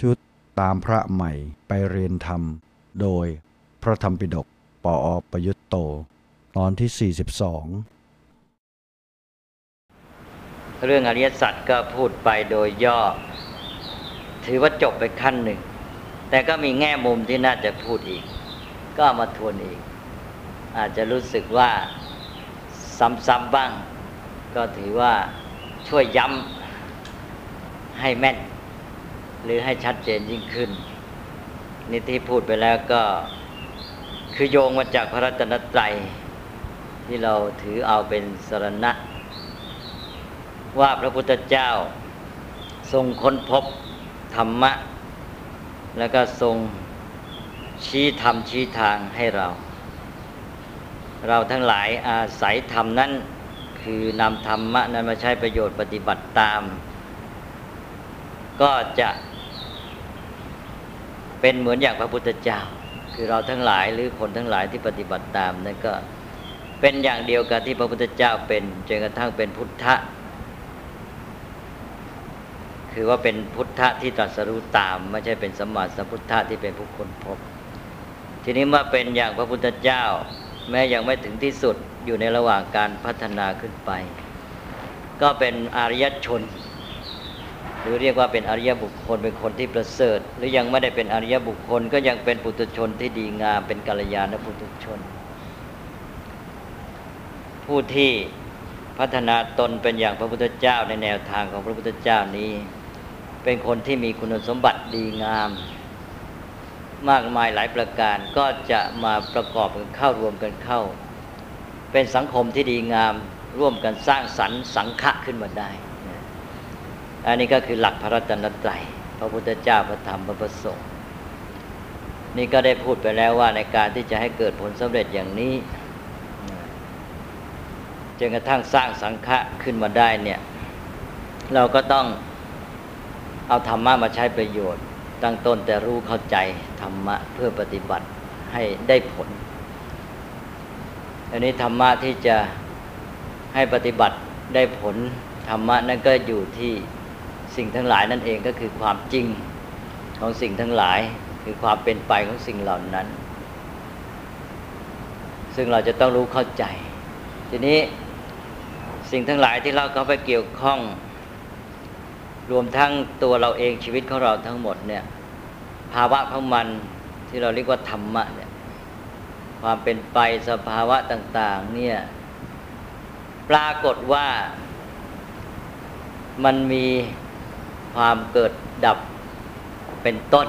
ชุดตามพระใหม่ไปเรียนธรรม โดยพระธรรมปิฎกปออประยุตโต ตอนที่ 42 เรื่องอริยสัจก็พูดไปโดยย่อ ถือว่าจบไปขั้นหนึ่ง แต่ก็มีแง่มุมที่น่าจะพูดอีก ก็มาทวนอีก อาจจะรู้สึกว่าซ้ำๆบ้าง ก็ถือว่าช่วยย้ำให้แม่น หรือให้ชัดเจนยิ่งขึ้นนี่ที่พูดไปแล้วก็คือโยงมาจากพระรัตนตรัย ที่เราถือเอาเป็นสรณะ ว่าพระพุทธเจ้าทรงค้นพบธรรมะ แล้วก็ทรงชี้ธรรมชี้ทางให้เรา เราทั้งหลายอาศัยธรรมนั้นคือนำธรรมะนั้นมาใช้ประโยชน์ปฏิบัติตาม ก็จะ เป็นเหมือนอย่างพระพุทธเจ้า คือเราทั้งหลายหรือคนทั้งหลายที่ปฏิบัติตามนั่นก็เป็นอย่างเดียวกับที่พระพุทธเจ้าเป็นจนกระทั่งเป็นพุทธะคือว่าเป็นพุทธะที่ตรัสรู้ตาม ไม่ใช่เป็นสมมาสัมพุทธะที่เป็นผู้คนพบ ทีนี้เมื่อเป็นอย่างพระพุทธเจ้า แม้ยังไม่ถึงที่สุดอยู่ในระหว่างการพัฒนาขึ้นไป ก็เป็นอริยชน หรือเรียกว่าเป็นอริยบุคคลเป็นคนที่ประเสริฐ หรือยังไม่ได้เป็นอริยบุคคล ก็ยังเป็นปุถุชนที่ดีงามเป็นกัลยาณปุถุชน ผู้ที่พัฒนาตนเป็นอย่างพระพุทธเจ้าในแนวทางของพระพุทธเจ้านี้ เป็นคนที่มีคุณสมบัติดีงาม มากมายหลายประการก็จะมาประกอบกันเข้ารวมกันเข้า เป็นสังคมที่ดีงามร่วมกันสร้างสรรค์สังฆะขึ้นมาได้ อันนี้ก็คือหลักพระรัตนตรัยพระพุทธเจ้าพระธรรมพระประสงค์นี่ก็ได้พูดไปแล้วว่าในการที่จะให้เกิดผลสำเร็จอย่างนี้จนกระทั่งสร้างสังฆะขึ้นมาได้เนี่ย เราก็ต้องเอาธรรมะมาใช้ประโยชน์ ตั้งต้นแต่รู้เข้าใจธรรมะเพื่อปฏิบัติให้ได้ผล อันนี้ธรรมะที่จะให้ปฏิบัติได้ผลธรรมะนั่นก็อยู่ที่ สิ่งทั้งหลายนั่นเองก็คือความจริงของสิ่งทั้งหลายคือความเป็นไปของสิ่งเหล่านั้น ซึ่งเราจะต้องรู้เข้าใจ ทีนี้สิ่งทั้งหลายที่เราเข้าไปเกี่ยวข้อง รวมทั้งตัวเราเองชีวิตของเราทั้งหมดเนี่ยภาวะของมันที่เราเรียกว่าธรรมะเนี่ยความเป็นไปสภาวะต่าง ๆ เนี่ยปรากฏว่ามันมี ความเกิดดับเป็นต้น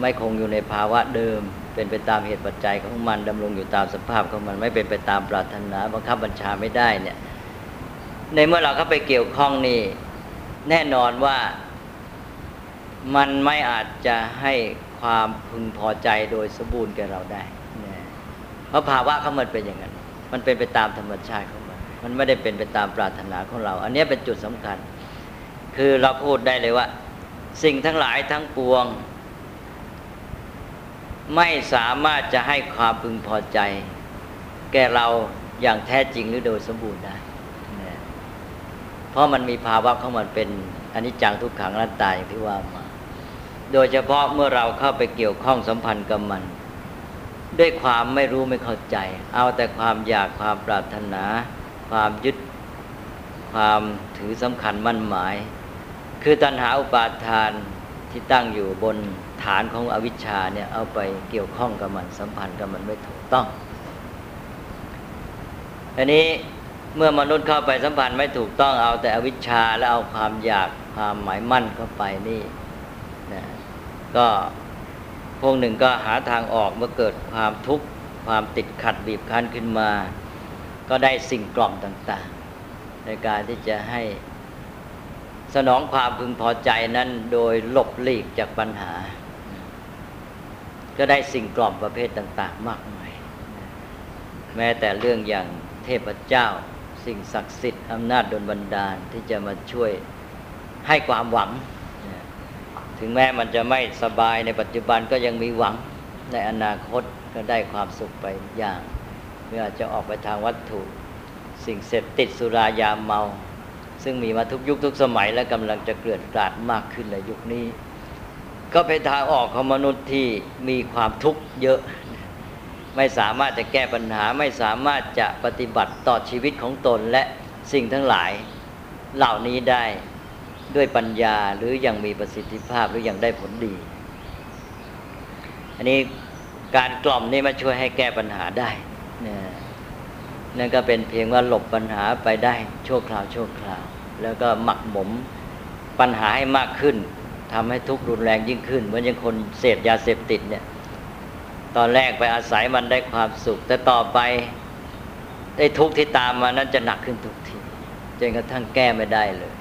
ไม่คงอยู่ในภาวะเดิม เป็นไปตามเหตุปัจจัยของมันดำรงอยู่ตามสภาพของมันไม่เป็นไปตามปรารถนาบังคับบัญชาไม่ได้เนี่ยในเมื่อเราเข้าไปเกี่ยวข้องนี่แน่นอนว่ามันไม่อาจจะให้ความพึงพอใจโดยสมบูรณ์แก่เราได้ เพราะภาวะเขามันเป็นอย่างนั้น มันเป็นไปตามธรรมชาติของมัน มันไม่ได้เป็นไปตามปรารถนาของเรา อันนี้เป็นจุดสำคัญ คือเราพูดได้เลยว่า สิ่งทั้งหลายทั้งปวง ไม่สามารถจะให้ความพึงพอใจ แก่เราอย่างแท้จริงหรือโดยสมบูรณ์ได้ เพราะมันมีภาวะของมันเป็นอนิจจังทุกขังนัตตาอย่างที่ว่ามา โดยเฉพาะเมื่อเราเข้าไปเกี่ยวข้องสัมพันธ์กับมัน ด้วยความไม่รู้ไม่เข้าใจ เอาแต่ความอยากความปรารถนา ความยึดความถือสำคัญมั่นหมาย คือตัณหาอุปาทานที่ตั้งอยู่บนฐานของอวิชชาเนี่ยเอาไปเกี่ยวข้องกับมันสัมพันธ์กับมันไม่ถูกต้องอันนี้เมื่อมนุษย์เข้าไปสัมพันธ์ไม่ถูกต้องเอาแต่อวิชชาแล้วเอาความอยากความหมายมั่นเข้าไปนี่นะก็พวกหนึ่งก็หาทางออกเมื่อเกิดความทุกข์ความติดขัดบีบคั้นขึ้นมา ก็ได้สิ่งกล่อมต่างๆ ในการที่จะให้ สนองความพึงพอใจนั้นโดยหลบหลีกจากปัญหา ก็ได้สิ่งกล่อมประเภทต่าง ๆ มากมาย แม้แต่เรื่องอย่างเทพเจ้า สิ่งศักดิ์สิทธิ์อำนาจดลบันดาลที่จะมาช่วยให้ความหวัง ถึงแม้มันจะไม่สบายในปัจจุบันก็ยังมีหวังในอนาคตก็ได้ความสุขไปอย่างเมื่อจะออกไปทางวัตถุ สิ่งเสพติดสุรายาเมา ซึ่งมีมาทุกยุคทุกสมัยและกำลังจะเกลื่อนกลาดมากขึ้นในยุคนี้กก็เป็นทางออกของมนุษย์ที่มีความทุกข์เยอะ ไม่สามารถจะแก้ปัญหาไม่สามารถจะปฏิบัติต่อชีวิตของตนและสิ่งทั้งหลายเหล่านี้ได้ด้วยปัญญาหรืออยังมีประสิทธิภาพหรืออยังได้ผลดี อันนี้การกล่อมนี่มาช่วยให้แก้ปัญหาได้ นั่นก็เป็นเพียงว่าหลบปัญหาไปได้ชั่วคราวชั่วคราว แล้วก็หมักหมมปัญหาให้มากขึ้นทำให้ทุกข์รุนแรงยิ่งขึ้นเหมือนอย่างคนเสพยาเสพติดเนี่ยตอนแรกไปอาศัยมันได้ความสุข แต่ต่อไปได้ทุกข์ที่ตามมานั้นจะหนักขึ้นทุกทีจนกระทั่งแก้ไม่ได้เลย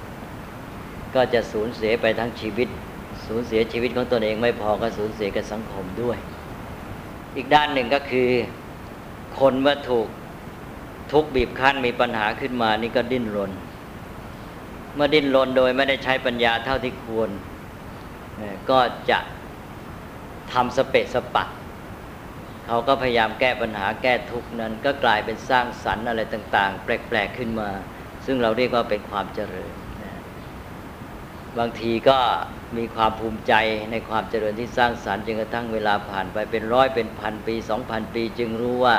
ก็จะสูญเสียไปทั้งชีวิต สูญเสียชีวิตของตนเองไม่พอก็สูญเสียกับสังคมด้วย อีกด้านหนึ่งก็คือ คนเมื่อถูก ทุกบีบคั้นมีปัญหาขึ้นมานี่ก็ดิ้นรน เมื่อดิ้นรนโดยไม่ได้ใช้ปัญญาเท่าที่ควร ก็จะทำสเปะสปะเขาก็พยายามแก้ปัญหาแก้ทุกนั้น ก็กลายเป็นสร้างสรรค์อะไรต่าง ๆ แปลก ๆ ขึ้นมา ซึ่งเราเรียกว่าเป็นความเจริญบางทีก็มีความภูมิใจในความเจริญที่สร้างสรรค์จนกระทั่งเวลาผ่านไปเป็นร้อยเป็นพันปีสองพันปี จึงรู้ว่า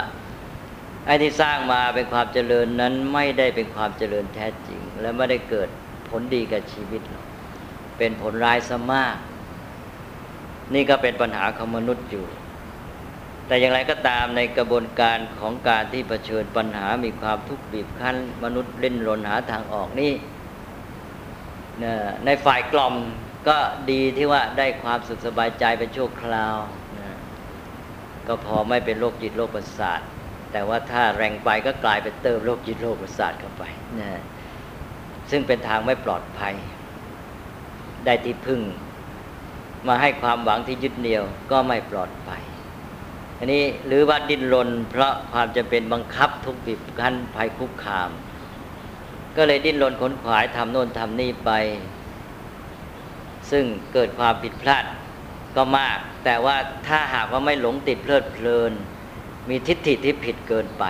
ไอ้ที่สร้างมาเป็นความเจริญนั้นไม่ได้เป็นความเจริญแท้จริง และไม่ได้เกิดผลดีกับชีวิตเป็นผลร้ายซะมาก นี่ก็เป็นปัญหาของมนุษย์อยู่ แต่อย่างไรก็ตามในกระบวนการของการที่เผชิญปัญหามีความทุกข์บีบคั้น มนุษย์เล่นรนหาทางออกนี่ในฝ่ายกล่อมก็ดีที่ว่าได้ความสุขสบายใจเป็นชั่วคราว ก็พอไม่เป็นโรคจิตโรคประสาท แต่ว่าถ้าแรงไปก็กลายเป็นเติมโรคจิตโรคประสาทเข้าไปนะซึ่งเป็นทางไม่ปลอดภัย ได้ที่พึ่ง มาให้ความหวังที่ยึดเหนี่ยวก็ไม่ปลอดภัยอันนี้หรือว่าดิ้นรนเพราะความจะเป็นบังคับทุกบีบคั้นภัยคุกคาม ก็เลยดิ้นรนขนขวายทำโน่นทำนี่ไป ซึ่งเกิดความผิดพลาดก็มาก แต่ว่าถ้าหากว่าไม่หลงติดเพลิดเพลิน มีทิฏฐิที่ผิดเกินไป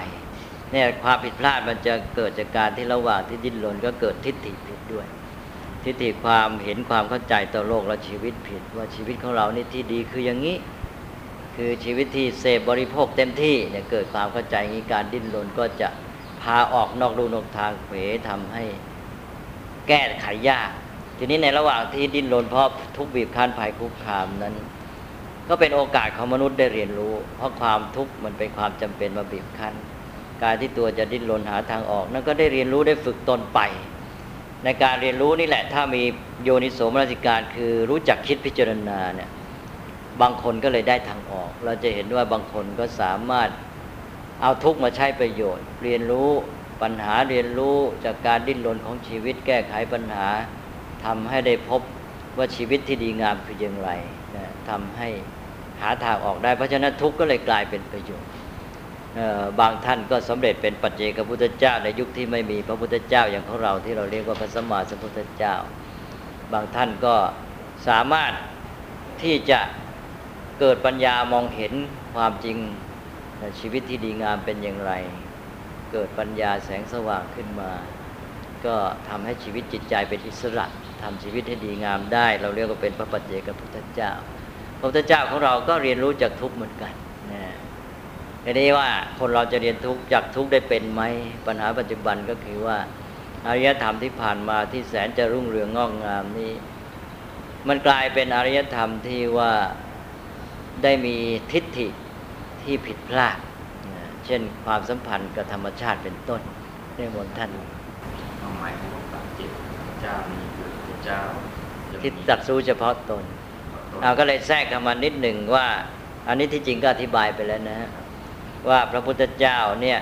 เนี่ยความผิดพลาดมันจะเกิดจากการที่ระหว่างที่ดิ้นรนก็เกิดทิฏฐิผิดด้วย ทิฏฐิความเห็นความเข้าใจต่อโลกและชีวิตผิด ว่าชีวิตของเรานี่ที่ดีคืออย่างนี้ คือชีวิตที่เสพบริโภคเต็มที่เนี่ยเกิดความเข้าใจงี้การดิ้นรนก็จะพาออกนอกรูนอกทางเผยทำให้แก้ไขยาก ทีนี้ในระหว่างที่ดิ้นรนเพราะทุกบีบคั้นภัยคุกคามนั้น ก็เป็นโอกาสของมนุษย์ได้เรียนรู้ เพราะความทุกข์มันเป็นความจำเป็นมาบีบคั้น การที่ตัวจะดิ้นรนหาทางออก นั่นก็ได้เรียนรู้ได้ฝึกตนไป ในการเรียนรู้นี่แหละ ถ้ามีโยนิโสมนสิการ คือรู้จักคิดพิจารณาเนี่ยบางคนก็เลยได้ทางออก เราจะเห็นว่าบางคนก็สามารถเอาทุกข์มาใช้ประโยชน์ เรียนรู้ปัญหาเรียนรู้จากการดิ้นรนของชีวิตแก้ไขปัญหาทำให้ได้พบว่าชีวิตที่ดีงามคืออย่างไรนะทำให้ หาทางออกได้ เพราะฉะนั้นทุกข์ก็เลยกลายเป็นประโยชน์บางท่านก็สำเร็จเป็นปัจเจกพุทธเจ้า ในยุคที่ไม่มีพระพุทธเจ้าอย่างของเราที่เราเรียกว่าพระสัมมาสัมพุทธเจ้า บางท่านก็สามารถที่จะเกิดปัญญามองเห็นความจริงชีวิตที่ดีงามเป็นอย่างไร เกิดปัญญาแสงสว่างขึ้นมา ก็ทำให้ชีวิตจิตใจเป็นอิสระทำชีวิตให้ดีงามได้ เราเรียกว่าเป็นพระปัจเจกพุทธเจ้า ระพุทธเจ้าของเราก็เรียนรู้จากทุกข์เหมือนกันนะทีนี้ว่าคนเราจะเรียนทุกข์จากทุกข์ได้เป็นไหมปัญหาปัจจุบันก็คือว่าอารยธรรมที่ผ่านมาที่แสนจะรุ่งเรืองงอกงามนี้ มันกลายเป็นอารยธรรมที่ว่าได้มีทิฏฐิที่ผิดพลาดเช่นความสัมพันธ์กับธรรมชาติเป็นต้นในมนท่านความหมายของพระเจ้านี้คือพระเจ้าที่ตัดสู้เฉพาะตน เราก็เลยแทรกเข้ามานิดหนึ่งว่า อันนี้ที่จริงก็อธิบายไปแล้วนะว่าพระพุทธเจ้าเนี่ย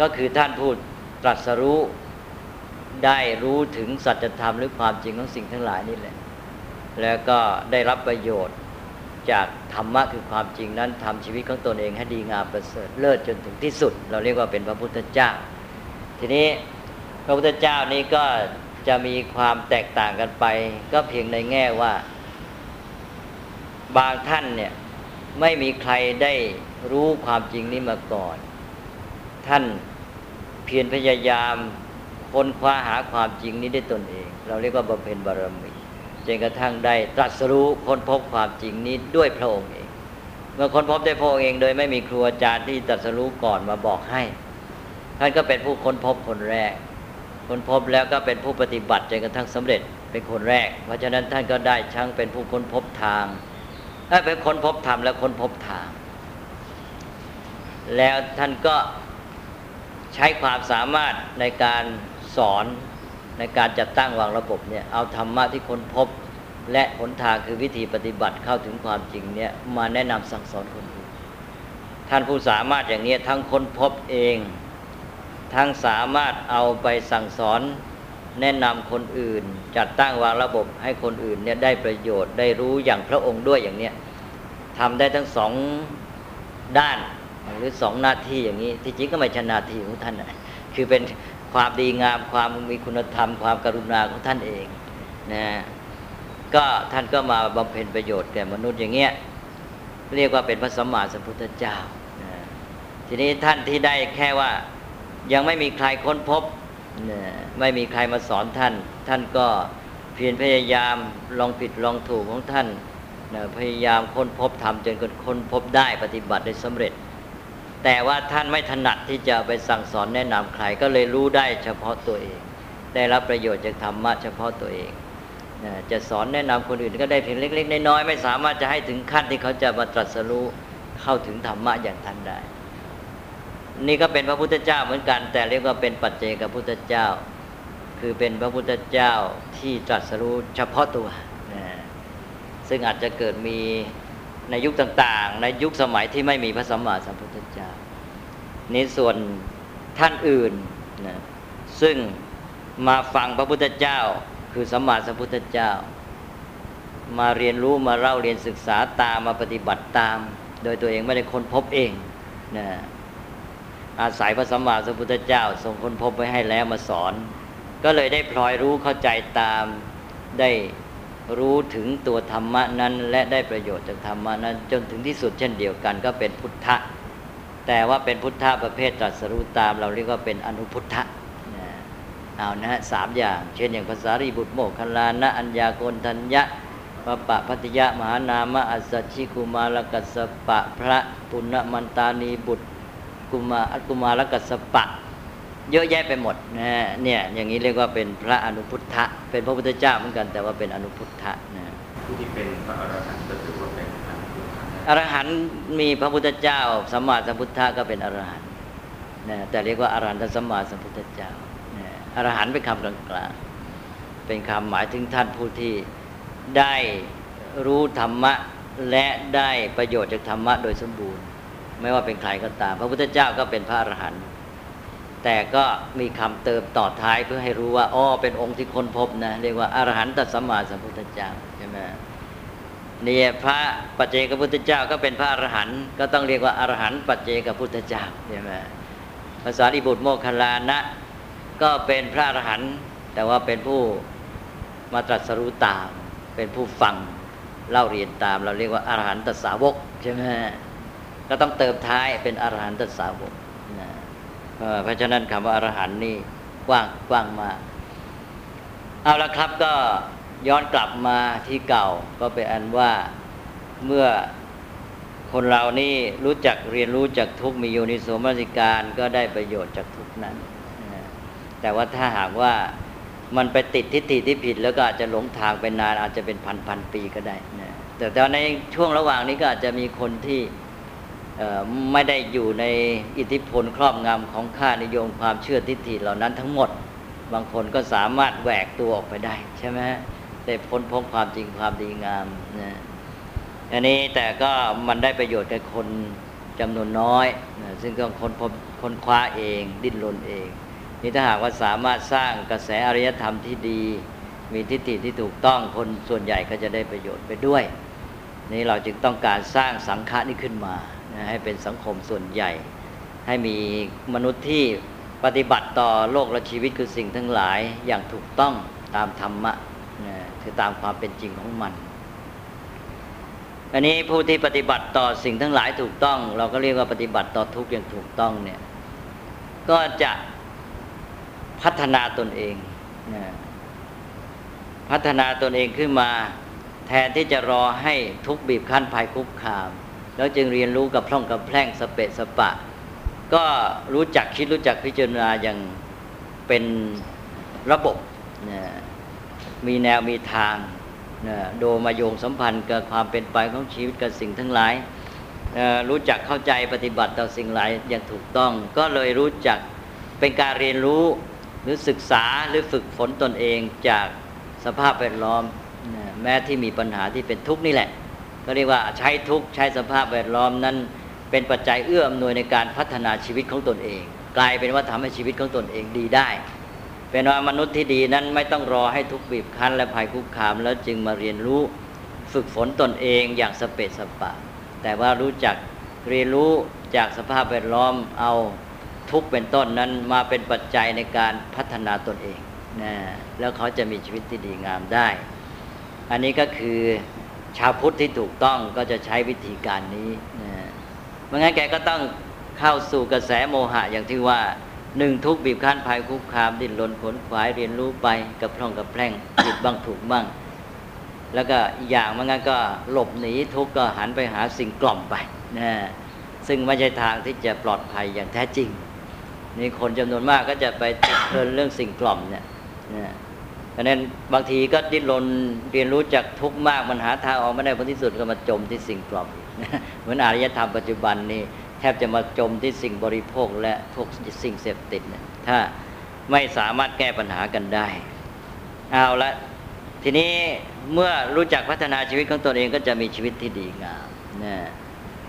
ก็คือท่านพูดตรัสรู้ได้รู้ถึงสัจธรรมหรือความจริงของสิ่งทั้งหลายนี่แหละ แล้วก็ได้รับประโยชน์จากธรรมะคือความจริงนั้นทำชีวิตของตนเองให้ดีงามประเสริฐเลิศจนถึงที่สุด เราเรียกว่าเป็นพระพุทธเจ้า ทีนี้พระพุทธเจ้านี้ก็จะมีความแตกต่างกันไป ก็เพียงในแง่ว่า บางท่านเนี่ยไม่มีใครได้รู้ความจริงนี้มาก่อน ท่านเพียรพยายามค้นคว้าหาความจริงนี้ได้ตนเอง เราเรียกว่าบำเพ็ญบารมีจนกระทั่งได้ตรัสรู้ค้นพบความจริงนี้ด้วยพระองค์เอง เมื่อค้นพบได้พระองค์เอง โดยไม่มีครูอาจารย์ที่ตรัสรู้ก่อนมาบอกให้ ท่านก็เป็นผู้ค้นพบคนแรก ค้นพบแล้วก็เป็นผู้ปฏิบัติจนกระทั่งสำเร็จเป็นคนแรก เพราะฉะนั้นท่านก็ได้ชั้งเป็นผู้ค้นพบทาง ถ้าเป็นค้นพบธรรมและค้นพบทาง แล้วท่านก็ใช้ความสามารถในการสอนในการจัดตั้งวางระบบเนี่ยเอาธรรมะที่ค้นพบและหนทางคือวิธีปฏิบัติเข้าถึงความจริงเนี่ยมาแนะนำสั่งสอนคนอื่นท่านผู้สามารถอย่างนี้ทั้งค้นพบเอง ทั้งสามารถเอาไปสั่งสอน แนะนำคนอื่น จัดตั้งวางระบบให้คนอื่นเนี่ยได้ประโยชน์ได้รู้อย่างพระองค์ด้วยอย่างเนี้ยทำได้ทั้งสองด้านหรือสองหน้าที่อย่างนี้ ที่จริงก็ไม่ใช่นาที่ของท่านนะคือเป็นความดีงามความมีคุณธรรม ความกรุณาของท่านเองนะก็ท่านก็มาบำเพ็ญประโยชน์แก่มนุษย์อย่างเงี้ยเรียกว่าเป็นพระสัมมาสัมพุทธเจ้านะทีนี้ท่านที่ได้แค่ว่ายังไม่มีใครค้นพบ ไม่มีใครมาสอนท่าน ท่านก็เพียรพยายามลองผิดลองถูกของท่านพยายามค้นพบทำจนค้นพบได้ปฏิบัติได้สำเร็จ แต่ว่าท่านไม่ถนัดที่จะไปสั่งสอนแนะนำใครก็เลยรู้ได้เฉพาะตัวเอง ได้รับประโยชน์จากธรรมะเฉพาะตัวเองจะสอนแนะนำคนอื่นก็ได้เพียงเล็ก ๆ น้อยๆไม่สามารถจะให้ถึงขั้นที่เขาจะมาตรัสรู้เข้าถึงธรรมะอย่างท่านได้ นี่ก็เป็นพระพุทธเจ้าเหมือนกัน แต่เรียกว่าเป็นปัจเจกพุทธเจ้า คือเป็นพระพุทธเจ้าที่ตรัสรู้เฉพาะตัวซึ่งอาจจะเกิดมีในยุคต่างๆ ในยุคสมัยที่ไม่มีพระสัมมาสัมพุทธเจ้านี้ส่วนท่านอื่นนะซึ่งมาฟังพระพุทธเจ้า คือสัมมาสัมพุทธเจ้า มาเรียนรู้มาเล่าเรียนศึกษาตามมาปฏิบัติตาม โดยตัวเองไม่ได้ค้นพบเองนะ อาศัยพระสัมมาสัมพุทธเจ้า ทรงค้นพบไว้ให้แล้วมาสอน ก็เลยได้พลอยรู้เข้าใจตามได้รู้ถึงตัวธรรมะนั้น และได้ประโยชน์จากธรรมะนั้น จนถึงที่สุดเช่นเดียวกัน ก็เป็นพุทธะ แต่ว่าเป็นพุทธะประเภทตรัสรู้ตาม เราเรียกว่าเป็นอนุพุทธะเอานะฮะสามอย่าง เช่นอย่างภาษารีบุตรโมกขลานะอัญญาโกนทัญญะปะปะพัตยะมหานามะอัสสชิกุมารกัสปะพระปุณณมันตานีบุตร กุมาอักุมารกัสปะ เยอะแยะไปหมดนะเนี่ยอย่างนี้เรียกว่าเป็นพระอนุพุทธะ เป็นพระพุทธเจ้าเหมือนกัน แต่ว่าเป็นอนุพุทธะนะผู้ที่เป็นพระอรหันต์ก็ถือว่าเป็นอรหันต์มีพระพุทธเจ้าสัมมาสัมพุทธะก็เป็นอรหันต์นะแต่เรียกว่าอรหันต์สัมมาสัมพุทธเจ้านะอรหันต์เป็นคำกลางๆเป็นคำหมายถึงท่านผู้ที่ได้รู้ธรรมะและได้ประโยชน์จากธรรมะโดยสมบูรณ์ ไม่ว่าเป็นใครก็ตาม พระพุทธเจ้าก็เป็นพระอรหันต์แต่ก็มีคำเติมต่อท้ายเพื่อให้รู้ว่าอ๋อเป็นองค์ที่ค้นพบนะเรียกว่าอรหันตสัมมาสัมพุทธเจ้าใช่ไหมนี่พระปัจเจกพุทธเจ้าก็เป็นพระอรหันต์ก็ต้องเรียกว่าอรหันต์ปัจเจกพุทธเจ้าใช่ไหมภาษาอิบุตรโมคคลานะก็เป็นพระอรหันต์แต่ว่าเป็นผู้มาตรัสรู้ตาม เป็นผู้ฟังเล่าเรียนตาม เราเรียกว่าอรหันตสาวกใช่ไหม ก็ต้องเติมท้ายเป็นอรหันตสาวกเพราะฉะนั้นคำว่าอรหันนี่กว้างกว้างมากเอาละครับก็ย้อนกลับมาที่เก่าก็เป็นอันว่าเมื่อคนเรานี่รู้จักเรียนรู้จากทุกมีโยนิโสมนสิการก็ได้ประโยชน์จากทุกนั้น แต่ว่าถ้าหากว่ามันไปติดทิฏฐิที่ผิด แล้วก็อาจจะหลงทางไปนานอาจจะเป็นพันพันปีก็ได้นะแต่ตอนในช่วงระหว่างนี้ก็อาจจะมีคนที่ ไม่ได้อยู่ในอิทธิพลครอบงำของค่านิยมความเชื่อทิฏฐิเหล่านั้นทั้งหมด บางคนก็สามารถแหวกตัวออกไปได้ใช่ไหมได้พ้นพบความจริงความดีงามนะอันนี้แต่ก็มันได้ประโยชน์แก่คนจำนวนน้อยนะซึ่งก็คนพบคนคว้าเอง ดิ้นรนเอง นี่ถ้าหากว่าสามารถสร้างกระแสอริยธรรมที่ดี มีทิฏฐิที่ถูกต้องคนส่วนใหญ่ก็จะได้ประโยชน์ไปด้วย นี่เราจึงต้องการสร้างสังฆานี้ขึ้นมา ให้เป็นสังคมส่วนใหญ่ ให้มีมนุษย์ที่ปฏิบัติต่อโลกและชีวิตคือสิ่งทั้งหลายอย่างถูกต้องตามธรรมะคือตามความเป็นจริงของมัน อันนี้ผู้ที่ปฏิบัติต่อสิ่งทั้งหลายถูกต้อง เราก็เรียกว่าปฏิบัติต่อทุกอย่างถูกต้องเนี่ยก็จะพัฒนาตนเองพัฒนาตนเองขึ้นมา แทนที่จะรอให้ทุกบีบคั้นภัยคุกคาม แล้วจึงเรียนรู้กับพร่องกับแพร่งสเปะสปะ ก็รู้จักคิดรู้จักพิจารณาอย่างเป็นระบบนะมีแนวมีทางนะโดมาโยงสัมพันธ์กับความเป็นไปของชีวิตกับสิ่งทั้งหลายรู้จักเข้าใจปฏิบัติต่อสิ่งหลายอย่างถูกต้อง ก็เลยรู้จักเป็นการเรียนรู้หรือศึกษาหรือฝึกฝนตนเองจากสภาพแวดล้อมแม้ที่มีปัญหาที่เป็นทุกข์นี่แหละ ก็เรียกว่าใช้ทุกข์ใช้สภาพแวดล้อมนั้น เป็นปัจจัยเอื้ออำนวยในการพัฒนาชีวิตของตนเอง กลายเป็นว่าทำให้ชีวิตของตนเองดีได้ เป็นว่ามนุษย์ที่ดีนั้นไม่ต้องรอให้ทุกข์บีบคั้น และภัยคุกคาม แล้วจึงมาเรียนรู้ฝึกฝนตนเองอย่างสเปสสปะ แต่ว่ารู้จักเรียนรู้จากสภาพแวดล้อมเอาทุกเป็นต้นนั้นมาเป็นปัจจัยในการพัฒนาตนเองนะแล้วเขาจะมีชีวิตที่ดีงามได้ อันนี้ก็คือ ชาวพุทธที่ถูกต้องก็จะใช้วิธีการนี้นะมื่องั้นแกก็ต้องเข้าสู่กระแสโมหะอย่างที่ว่าหนึ่งทุกบีบคั้นภายคุกคามดิ้นรนขนขวายเรียนรู้ไปกับพร่องกับแพร่งผิดบ้างถูกบ้างแล้วก็อีกอย่างมันงั้นก็หลบหนีทุกก็หันไปหาสิ่งกล่อมไปนะซึ่งไม่ใช่ทางที่จะปลอดภัยอย่างแท้จริงนี่คนจำนวนมากก็จะไปติดเพลินเรื่องสิ่งกล่อมเนี่ยนะ เพราะนั้นบางทีก็ดิ้นรนเรียนรู้จากทุกมากมันหาทางออกไม่ได้ผลที่สุดก็มาจมที่สิ่งกล่อมเหมือนอารยธรรมปัจจุบันนี่แทบจะมาจมที่สิ่งบริโภคและพวกสิ่งเสพติดถ้าไม่สามารถแก้ปัญหากันได้ เอาละทีนี้เมื่อรู้จักพัฒนาชีวิตของตนเองก็จะมีชีวิตที่ดีงามนะ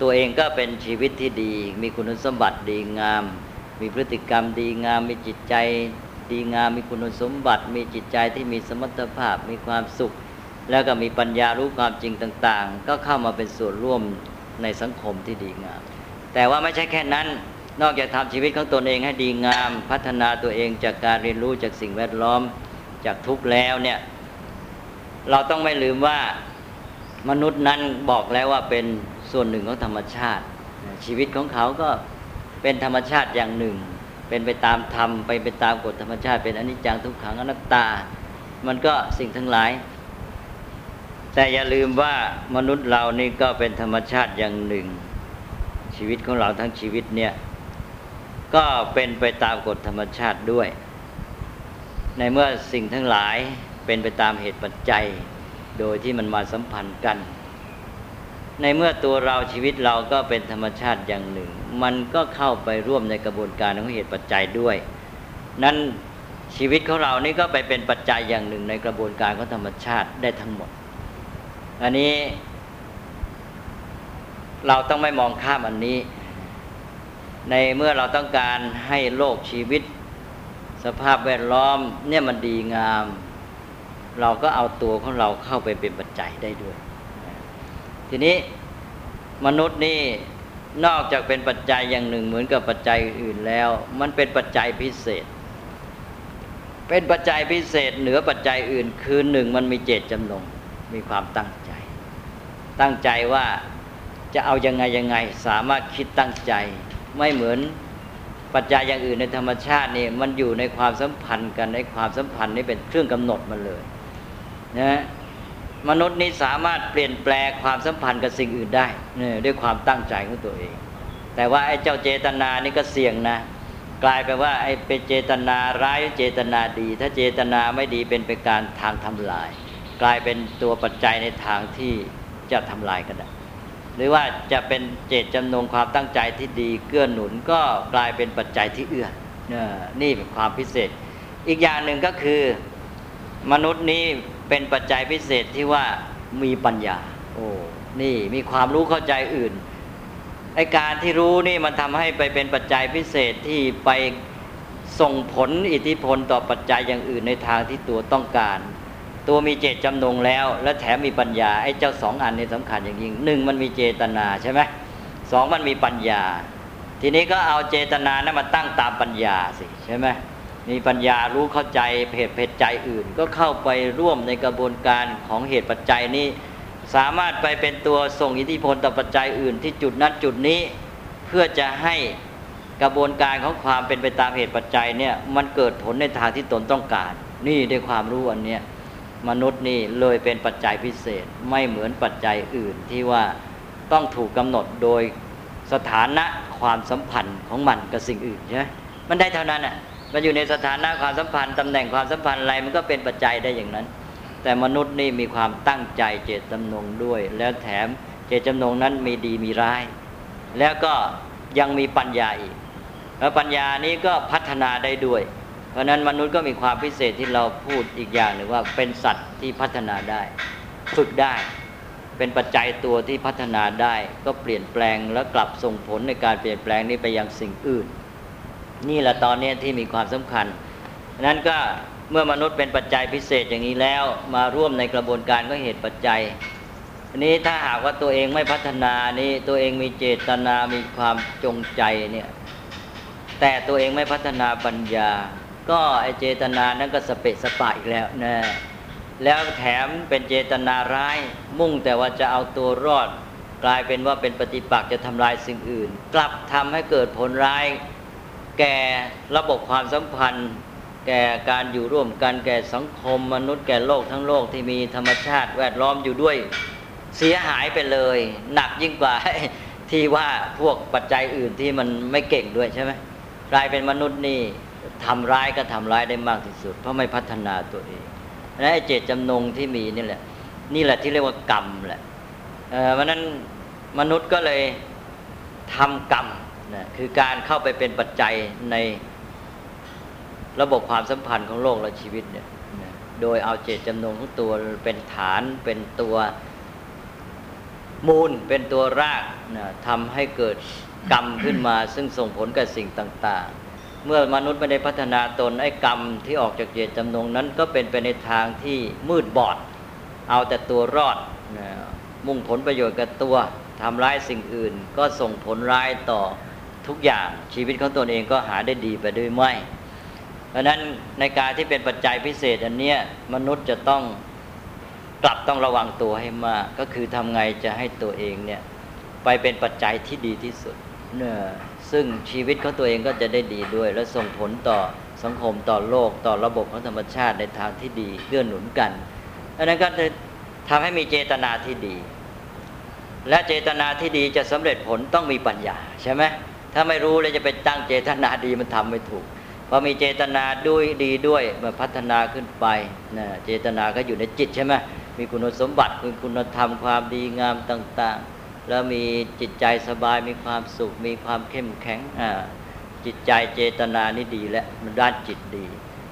ตัวเองก็เป็นชีวิตที่ดี มีคุณสมบัติดีงาม มีพฤติกรรมดีงาม มีจิตใจ ดีงาม มีคุณสมบัติ มีจิตใจที่มีสมรรถภาพ มีความสุข แล้วก็มีปัญญารู้ความจริงต่าง ๆ ก็เข้ามาเป็นส่วนร่วมในสังคมที่ดีงาม แต่ว่าไม่ใช่แค่นั้น นอกจากทำชีวิตของตนเองให้ดีงาม พัฒนาตัวเองจากการเรียนรู้จากสิ่งแวดล้อมจากทุกแล้วเนี่ยเราต้องไม่ลืมว่ามนุษย์นั้นบอกแล้วว่าเป็นส่วนหนึ่งของธรรมชาติ ชีวิตของเขาก็เป็นธรรมชาติอย่างหนึ่ง เป็นไปตามธรรมไปไปตามกฎธรรมชาติ เป็นอนิจจังทุกขังอนัตตา มันก็สิ่งทั้งหลาย แต่อย่าลืมว่ามนุษย์เรานี่ก็เป็นธรรมชาติอย่างหนึ่ง ชีวิตของเราทั้งชีวิตเนี่ยก็เป็นไปตามกฎธรรมชาติด้วย ในเมื่อสิ่งทั้งหลายเป็นไปตามเหตุปัจจัย โดยที่มันมาสัมพันธ์กัน ในเมื่อตัวเราชีวิตเราก็เป็นธรรมชาติอย่างหนึ่ง มันก็เข้าไปร่วมในกระบวนการของเหตุปัจจัยด้วย นั้นชีวิตของเรานี่ก็ไปเป็นปัจจัยอย่างหนึ่งในกระบวนการของธรรมชาติได้ทั้งหมด อันนี้ เราต้องไม่มองข้ามอันนี้ ในเมื่อเราต้องการให้โลกชีวิต สภาพแวดล้อมเนี่ยมันดีงาม เราก็เอาตัวของเราเข้าไปเป็นปัจจัยได้ด้วย ทีนี้มนุษย์นี่ นอกจากเป็นปัจจัยอย่างหนึ่งเหมือนกับปัจจัยอื่นแล้ว มันเป็นปัจจัยพิเศษ เป็นปัจจัยพิเศษเหนือปัจจัยอื่น คือหนึ่งมันมีเจตจำนงมีความตั้งใจ ตั้งใจว่าจะเอายังไงยังไง สามารถคิดตั้งใจ ไม่เหมือนปัจจัยอย่างอื่นในธรรมชาตินี่มันอยู่ในความสัมพันธ์กันในความสัมพันธ์นี่เป็นเครื่องกำหนดมันเลยนะ มนุษย์นี้สามารถเปลี่ยนแปลงความสัมพันธ์กับสิ่งอื่นได้เนี่ยด้วยความตั้งใจของตัวเอง แต่ว่าไอ้เจ้าเจตนานี่ก็เสี่ยงนะ กลายไปว่าไอ้เป็นเจตนาร้ายเจตนาดี ถ้าเจตนาไม่ดีเป็นไปการทางทำลาย กลายเป็นตัวปัจจัยในทางที่จะทำลายกันได้หรือว่าจะเป็นเจตจำนงความตั้งใจที่ดีเกื้อหนุนก็กลายเป็นปัจจัยที่เอื้อนี่เป็นความพิเศษ อีกอย่างหนึ่งก็คือมนุษย์นี้ เป็นปัจจัยพิเศษที่ว่ามีปัญญา โอ้นี่มีความรู้เข้าใจอื่นไอการที่รู้นี่มันทำให้ไปเป็นปัจจัยพิเศษที่ไปส่งผลอิทธิพลต่อปัจจัยอย่างอื่นในทางที่ตัวต้องการ ตัวมีเจตจำนงแล้ว และแถมมีปัญญาไอ้เจ้าสองอันนี้สำคัญอย่างยิ่งหนึ่งมันมีเจตนาใช่ไหมสองมันมีปัญญา ทีนี้ก็เอาเจตนานั้นมาตั้งตามปัญญาสิใช่ไหม มีปัญญารู้เข้าใจเหตุเพศใจอื่น ก็เข้าไปร่วมในกระบวนการของเหตุปัจจัยนี้ สามารถไปเป็นตัวส่งอิทธิพลต่อปัจจัยอื่น ที่จุดนั้นจุดนี้ เพื่อจะให้กระบวนการของความเป็นไปตามเหตุปัจจัยเนี่ยมันเกิดผลในทางที่ตนต้องการ นี่ด้วยความรู้อันเนี้ยมนุษย์นี่เลยเป็นปัจจัยพิเศษไม่เหมือนปัจจัยอื่นที่ว่าต้องถูกกำหนดโดยสถานะความสัมพันธ์ของมันกับสิ่งอื่นใช่ไหมมันได้เท่านั้นอะ มันอยู่ในสถานะความสัมพันธ์ตำแหน่งความสัมพันธ์อะไรมันก็เป็นปัจจัยได้อย่างนั้น แต่มนุษย์นี่มีความตั้งใจเจตจำนงด้วย แล้วแถมเจตจำนงนั้นมีดีมีร้าย แล้วก็ยังมีปัญญาอีกแล้วปัญญานี้ก็พัฒนาได้ด้วย เพราะนั้นมนุษย์ก็มีความพิเศษที่เราพูดอีกอย่างหนึ่งว่าเป็นสัตว์ที่พัฒนาได้ฝึกได้ เป็นปัจจัยตัวที่พัฒนาได้ ก็เปลี่ยนแปลงแล้วกลับส่งผลในการเปลี่ยนแปลงนี้ไปยังสิ่งอื่น นี่แหละตอนนี้ที่มีความสำคัญนั้นก็เมื่อมนุษย์เป็นปัจจัยพิเศษอย่างนี้แล้วมาร่วมในกระบวนการก็เหตุปัจจัยนนี้ถ้าหากว่าตัวเองไม่พัฒนานี่ตัวเองมีเจตนามีความจงใจเนี่ยแต่ตัวเองไม่พัฒนาปัญญา ก็ไอเจตนานั้นก็สเปะสปะอีกแล้วนะแล้วแถมเป็นเจตนาร้าย มุ่งแต่ว่าจะเอาตัวรอด กลายเป็นว่าเป็นปฏิปักษ์จะทำลายสิ่งอื่น กลับทำให้เกิดผลร้าย แก่ระบบความสัมพันธ์ แก่การอยู่ร่วมกันแก่สังคมมนุษย์แก่โลกทั้งโลกที่มีธรรมชาติแวดล้อมอยู่ด้วย เสียหายไปเลย หนักยิ่งกว่าที่ว่าพวกปัจจัยอื่นที่มันไม่เก่งด้วยใช่ไหมกลายเป็นมนุษย์นี่ทำร้ายก็ทำร้ายได้มากที่สุด เพราะไม่พัฒนาตัวเองและเจตจำนงที่มีนี่แหละ นี่แหละที่เรียกว่ากรรมแหละเพราะนั้นมนุษย์ก็เลยทำกรรม นะคือการเข้าไปเป็นปัจจัยในระบบความสัมพันธ์ของโลกและชีวิตเนี่ยโดยเอาเจตจำนงของตัวเป็นฐานเป็นตัวมูลเป็นตัวรากนะทำให้เกิดกรรมขึ้นมา ซึ่งส่งผลกับสิ่งต่าง ๆ เมื่อมนุษย์ไม่ได้พัฒนาตนไอ้กรรมที่ออกจากเจตจำนงนั้น ก็เป็นไปในทางที่มืดบอด เอาแต่ตัวรอดนะมุ่งผลประโยชน์กับตัวทำร้ายสิ่งอื่น ก็ส่งผลร้ายต่อ ทุกอย่างชีวิตของตนเองก็หาได้ดีไปด้วยไม่ เพราะนั้นในการที่เป็นปัจจัยพิเศษอันเนี้ยมนุษย์จะต้องกลับต้องระวังตัวให้มาก ก็คือทำไงจะให้ตัวเองเนี่ยไปเป็นปัจจัยที่ดีที่สุดเนี่ยซึ่งชีวิตของตัวเองก็จะได้ดีด้วย และส่งผลต่อสังคมต่อโลกต่อระบบของธรรมชาติในทางที่ดีเกื้อหนุนกันอันนั้นก็จะทำให้มีเจตนาที่ดี และเจตนาที่ดีจะสำเร็จผลต้องมีปัญญาใช่ไหม ถ้าไม่รู้เลยจะไปตั้งเจตนาดีมันทำไม่ถูกพอมีเจตนาด้วยดีด้วยมาพัฒนาขึ้นไปนะเจตนาก็อยู่ในจิตใช่ไหมมีคุณสมบัติคือคุณธรรมความดีงามต่าง ๆ แล้วมีจิตใจสบายมีความสุข มีความเข้มแข็งอ่าจิตใจเจตนานี่ดีแล้วมันด้านจิตดี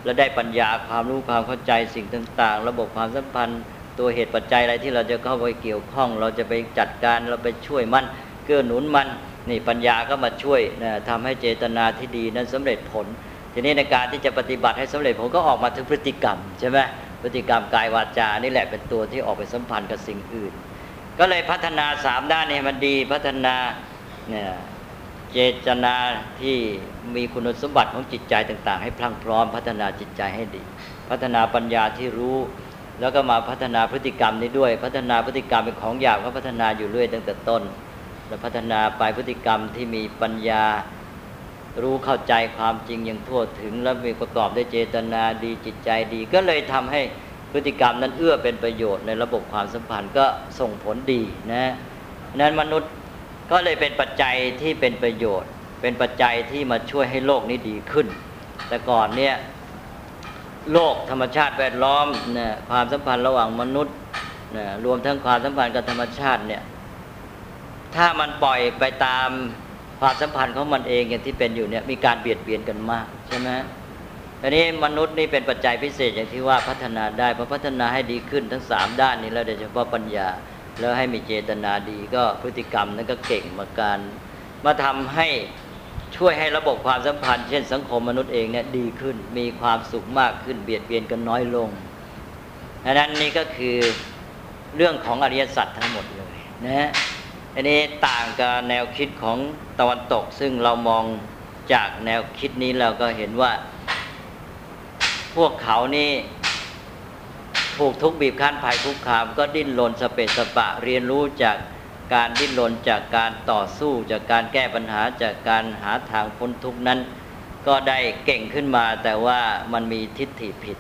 แล้วได้ปัญญาความรู้ความเข้าใจสิ่งต่าง ๆ ระบบความสัมพันธ์ตัวเหตุปัจจัยอะไรที่เราจะเข้าไปเกี่ยวข้อง เราจะไปจัดการเราไปช่วยมันเกื้อหนุนมัน นี่ปัญญาก็มาช่วยนะทำให้เจตนาที่ดีนั้นสำเร็จผล ทีนี้ในการที่จะปฏิบัติให้สำเร็จผลก็ออกมาถึงพฤติกรรมใช่ไหมพฤติกรรมกายวาจานี่แหละเป็นตัวที่ออกไปสัมพันธ์กับสิ่งอื่น ก็เลยพัฒนาสามด้านนี้มันดีพัฒนาเนี่ยเจตนาที่มีคุณสมบัติของจิตใจต่าง ๆ ให้พลั่งพร้อมพัฒนาจิตใจให้ดี พัฒนาปัญญาที่รู้แล้วก็มาพัฒนาพฤติกรรมนี้ด้วย พัฒนาพฤติกรรมเป็นของหยาบก็พัฒนาอยู่เรื่อยตั้งแต่ต้น แล้วพัฒนาไปพฤติกรรมที่มีปัญญารู้เข้าใจความจริงอย่างทั่วถึง แล้วมีประกอบด้วยเจตนาดีจิตใจดี ก็เลยทำให้พฤติกรรมนั้นเอื้อเป็นประโยชน์ในระบบความสัมพันธ์ก็ส่งผลดีนะนั้นมนุษย์ก็เลยเป็นปัจจัยที่เป็นประโยชน์ เป็นปัจจัยที่มาช่วยให้โลกนี้ดีขึ้น แต่ก่อนเนี่ยโลกธรรมชาติแวดล้อมเนี่ยความสัมพันธ์ระหว่างมนุษย์นะรวมทั้งความสัมพันธ์กับธรรมชาติเนี่ย ถ้ามันปล่อยไปตามความสัมพันธ์ของมันเองอย่างที่เป็นอยู่เนี่ยมีการเบียดเบียนกันมากใช่ไหมอันนี้มนุษย์นี่เป็นปัจจัยพิเศษอย่างที่ว่าพัฒนาได้พอพัฒนาให้ดีขึ้นทั้งสามด้านนี้แล้วโดยเฉพาะปัญญา แล้วให้มีเจตนาดีก็พฤติกรรมนั้นก็เก่งมาการมาทำให้ช่วยให้ระบบความสัมพันธ์ เช่นสังคมมนุษย์เองเนี่ยดีขึ้น มีความสุขมากขึ้นเบียดเบียนกันน้อยลงอันนั้นนี่ก็คือเรื่องของอริยสัจทั้งหมดเลยนะ อันนี้ต่างกับแนวคิดของตะวันตก ซึ่งเรามองจากแนวคิดนี้เราก็เห็นว่า พวกเขานี่ถูกทุกบีบคั้นภัยคุกคาม ก็ดิ้นรนสเปสปะเรียนรู้จากการดิ้นรนจากการต่อสู้ จากการแก้ปัญหาจากการหาทางพ้นทุกนั้น ก็ได้เก่งขึ้นมาแต่ว่ามันมีทิฏฐิผิด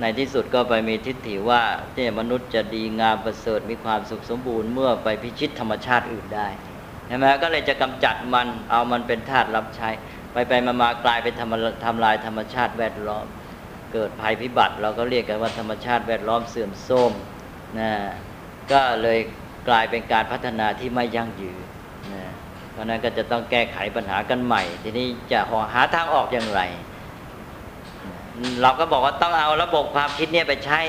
ในที่สุดก็ไปมีทิฏฐิว่าเนี่ยมนุษย์จะดีงามประเสริฐมีความสุขสมบูรณ์เมื่อไปพิชิตธรรมชาติอื่นได้ใช่ไหมก็เลยจะกำจัดมันเอามันเป็นธาตุรับใช้ ไปไปมามากลายเป็นทำทำลายธรรมชาติแวดล้อม เกิดภัยพิบัติ เราก็เรียกกันว่าธรรมชาติแวดล้อมเสื่อมโทรมนะก็เลยกลายเป็นการพัฒนาที่ไม่ยั่งยืนนะเพราะนั้นก็จะต้องแก้ไขปัญหากันใหม่ ทีนี้จะหาทางออกอย่างไร เราก็บอกว่าต้องเอาระบบความคิดเนี่ยไปใช้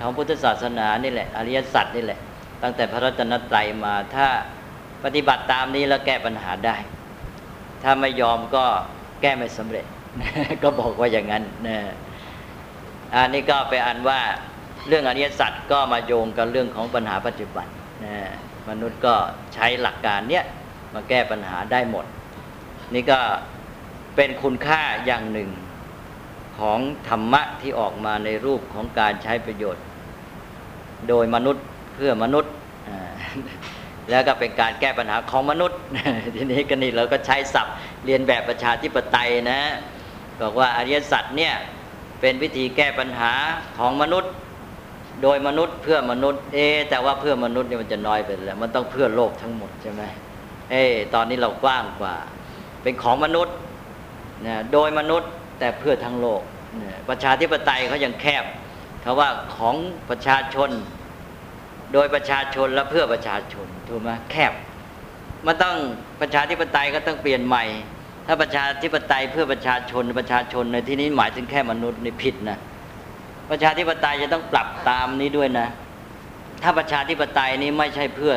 ของพุทธศาสนานี่แหละอริยสัจนี่แหละ ตั้งแต่พระรัตนตรัยมาถ้าปฏิบัติตามนี้แล้วแก้ปัญหาได้ ถ้าไม่ยอมก็แก้ไม่สำเร็จ ก็บอกว่าอย่างนั้นนะอันนี้ก็ไปอันว่าเรื่องอริยสัจก็มาโยงกับเรื่องของปัญหาปัจจุบันนะมนุษย์ก็ใช้หลักการเนี้ยมาแก้ปัญหาได้หมด นี่ก็เป็นคุณค่าอย่างหนึ่ง ของธรรมะที่ออกมาในรูปของการใช้ประโยชน์ โดยมนุษย์เพื่อมนุษย์ แล้วก็เป็นการแก้ปัญหาของมนุษย์ ทีนี้ก็นี่เราก็ใช้ศัพท์เรียนแบบประชาธิปไตยนะบอกว่าอริยสัจเนี่ยเป็นวิธีแก้ปัญหาของมนุษย์ โดยมนุษย์เพื่อมนุษย์ เอ แต่ว่าเพื่อมนุษย์เนี่ยมันจะน้อยไปแล้วมันต้องเพื่อโลกทั้งหมดใช่ไหมเอ ตอนนี้เรากว้างกว่า เป็นของมนุษย์นะโดยมนุษย์ แต่เพื่อทั้งโลกนะประชาธิปไตยเขายังแคบเขาว่าของประชาชน โดยประชาชนและเพื่อประชาชนถูกไหมแคบมันต้องประชาธิปไตยก็ต้องเปลี่ยนใหม่ ถ้าประชาธิปไตยเพื่อประชาชนประชาชนในที่นี้หมายถึงแค่มนุษย์นี่ผิดนะประชาธิปไตยจะต้องปรับตามนี้ด้วยนะ ถ้าประชาธิปไตยนี้ไม่ใช่เพื่อ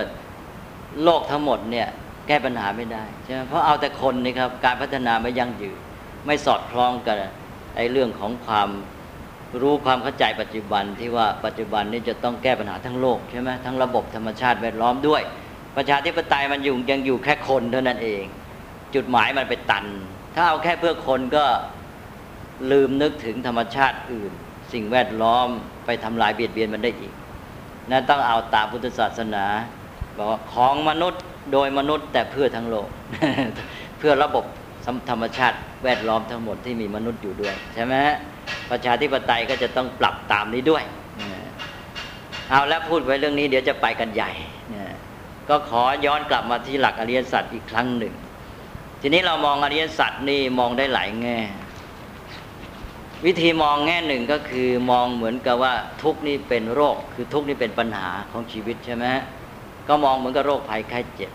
โลกทั้งหมดเนี่ยแก้ปัญหาไม่ได้ใช่ไหมเพราะเอาแต่คนนี่ครับการพัฒนาไม่ยั่งยืน ไม่สอดคล้องกันไอ้เรื่องของความรู้ความเข้าใจปัจจุบันที่ว่าปัจจุบันนี้จะต้องแก้ปัญหาทั้งโลกใช่ไหมทั้งระบบธรรมชาติแวดล้อมด้วย ประชาธิปไตยมันอยู่ยังอยู่แค่คนเท่านั้นเอง จุดหมายมันไปตัน ถ้าเอาแค่เพื่อคนก็ลืมนึกถึงธรรมชาติอื่น สิ่งแวดล้อมไปทำลายเบียดเบียนมันได้อีกนั่นต้องเอาตามพุทธศาสนาบอกว่าของมนุษย์โดยมนุษย์แต่เพื่อทั้งโลก เพื่อระบบ ธรรมชาติแวดล้อมทั้งหมดที่มีมนุษย์อยู่ด้วยใช่ไหมประชาธิปไตยก็จะต้องปรับตามนี้ด้วย เอาแล้วพูดไว้เรื่องนี้เดี๋ยวจะไปกันใหญ่ก็ขอย้อนกลับมาที่หลักอริยสัจอีกครั้งหนึ่ง ทีนี้เรามองอริยสัจนี่มองได้หลายแง่ วิธีมองแง่หนึ่งก็คือมองเหมือนกับว่าทุกนี่เป็นโรค คือทุกนี่เป็นปัญหาของชีวิตใช่ไหมก็มองเหมือนกับโรคภัยไข้เจ็บ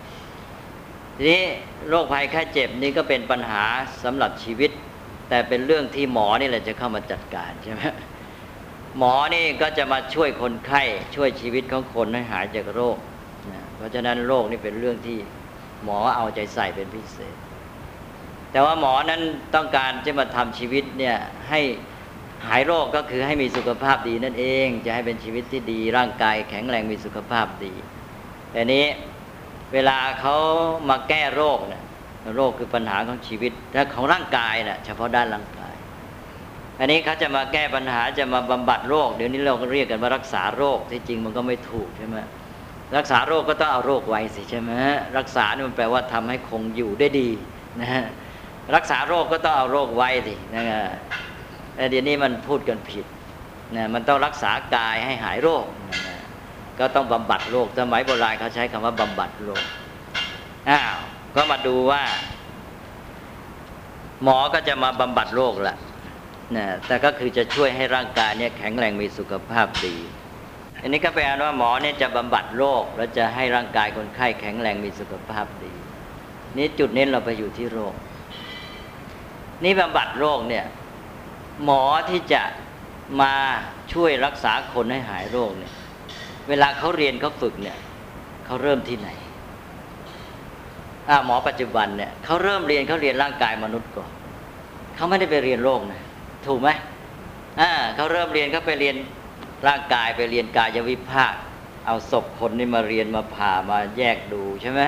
ทีนี้โรคภัยแค่เจ็บนี่ก็เป็นปัญหาสำหรับชีวิต แต่เป็นเรื่องที่หมอนี่แหละจะเข้ามาจัดการใช่ไหมหมอนี่ก็จะมาช่วยคนไข้ช่วยชีวิตของคนให้หายจากโรคนะเพราะฉะนั้นโรคนี่เป็นเรื่องที่หมอเอาใจใส่เป็นพิเศษ แต่ว่าหมอนั้นต้องการจะมาทำชีวิตเนี่ยให้หายโรคก็คือให้มีสุขภาพดีนั่นเอง จะให้เป็นชีวิตที่ดีร่างกายแข็งแรงมีสุขภาพดีแต่นี้ เวลาเขามาแก้โรคเนี่ยโรคคือปัญหาของชีวิตและของร่างกายนะ่ะเฉพาะด้านร่างกาย อันนี้เขาจะมาแก้ปัญหาจะมาบำบัดโรค เดี๋ยวนี้เราก็เรียกกันว่ารักษาโรคที่จริงมันก็ไม่ถูกใช่ไหมรักษาโรคก็ต้องเอาโรคไว้สิใช่ไหมรักษานี่มันแปลว่าทำให้คงอยู่ได้ดีนะฮะรักษาโรคก็ต้องเอาโรคไว้สินะฮะแต่เดี๋ยวนี้มันพูดกันผิดนะมันต้องรักษากายให้หายโรคนะ ก็ต้องบำบัดโรคสมัยโบราณเขาใช้คำว่าบำบัดโรคอ้าวก็มาดูว่า หมอก็จะมาบำบัดโรคละนะแต่ก็คือจะช่วยให้ร่างกายเนี่ยแข็งแรงมีสุขภาพดี อันนี้ก็แปลว่าหมอเนี่ยจะบำบัดโรคแล้วจะให้ร่างกายคนไข้แข็งแรงมีสุขภาพดี นี่จุดนี้เราไปอยู่ที่โรค นี่บำบัดโรคเนี่ย หมอที่จะมาช่วยรักษาคนให้หายโรคเนี่ย เวลาเขาเรียนเขาฝึกเนี่ยเขาเริ่มที่ไหนหมอปัจจุบันเนี่ยเขาเริ่มเรียนเขาเรียนร่างกายมนุษย์ก่อนเขาไม่ได้ไปเรียนโรคนะถูกไหมอ่าเขาเริ่มเรียนเขาไปเรียนร่างกายไปเรียนกายวิภาค เอาศพคนนี่มาเรียนมาผ่ามาแยกดูใช่ไหม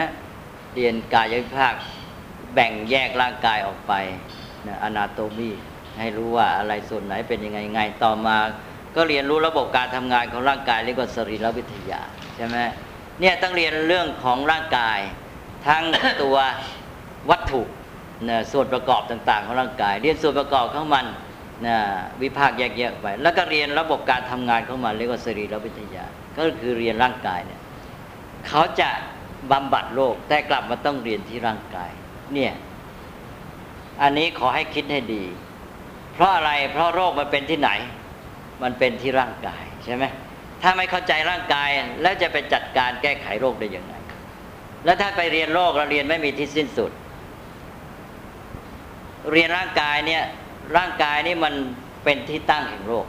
เรียนกายวิภาค แบ่งแยกร่างกายออกไปนะอนาโตมีให้รู้ว่าอะไรส่วนไหนเป็นยังไงไงต่อมา ก็เรียนรู้ระบบการทำงานของร่างกายเรียกว่าสรีรวิทยาใช่ไหมเนี่ยต้องเรียนเรื่องของร่างกาย ทั้งตัววัตถุนะส่วนประกอบต่าง ๆ ของร่างกาย เรียนส่วนประกอบของมันนะวิพากษ์แยกๆไป แล้วก็เรียนระบบการทำงานของมันเรียกว่าสรีรวิทยา ก็คือเรียนร่างกายเนี่ยเขาจะบำบัดโรคแต่กลับมาต้องเรียนที่ร่างกาย เนี่ยอันนี้ขอให้คิดให้ดี เพราะอะไรเพราะโรคมันเป็นที่ไหน มันเป็นที่ร่างกายใช่ไหมถ้าไม่เข้าใจร่างกายแล้วจะไปจัดการแก้ไขโรคได้ยังไง แล้วถ้าไปเรียนโรคเราเรียนไม่มีที่สิ้นสุด เรียนร่างกายเนี่ยร่างกายนี่มันเป็นที่ตั้งแห่งโรค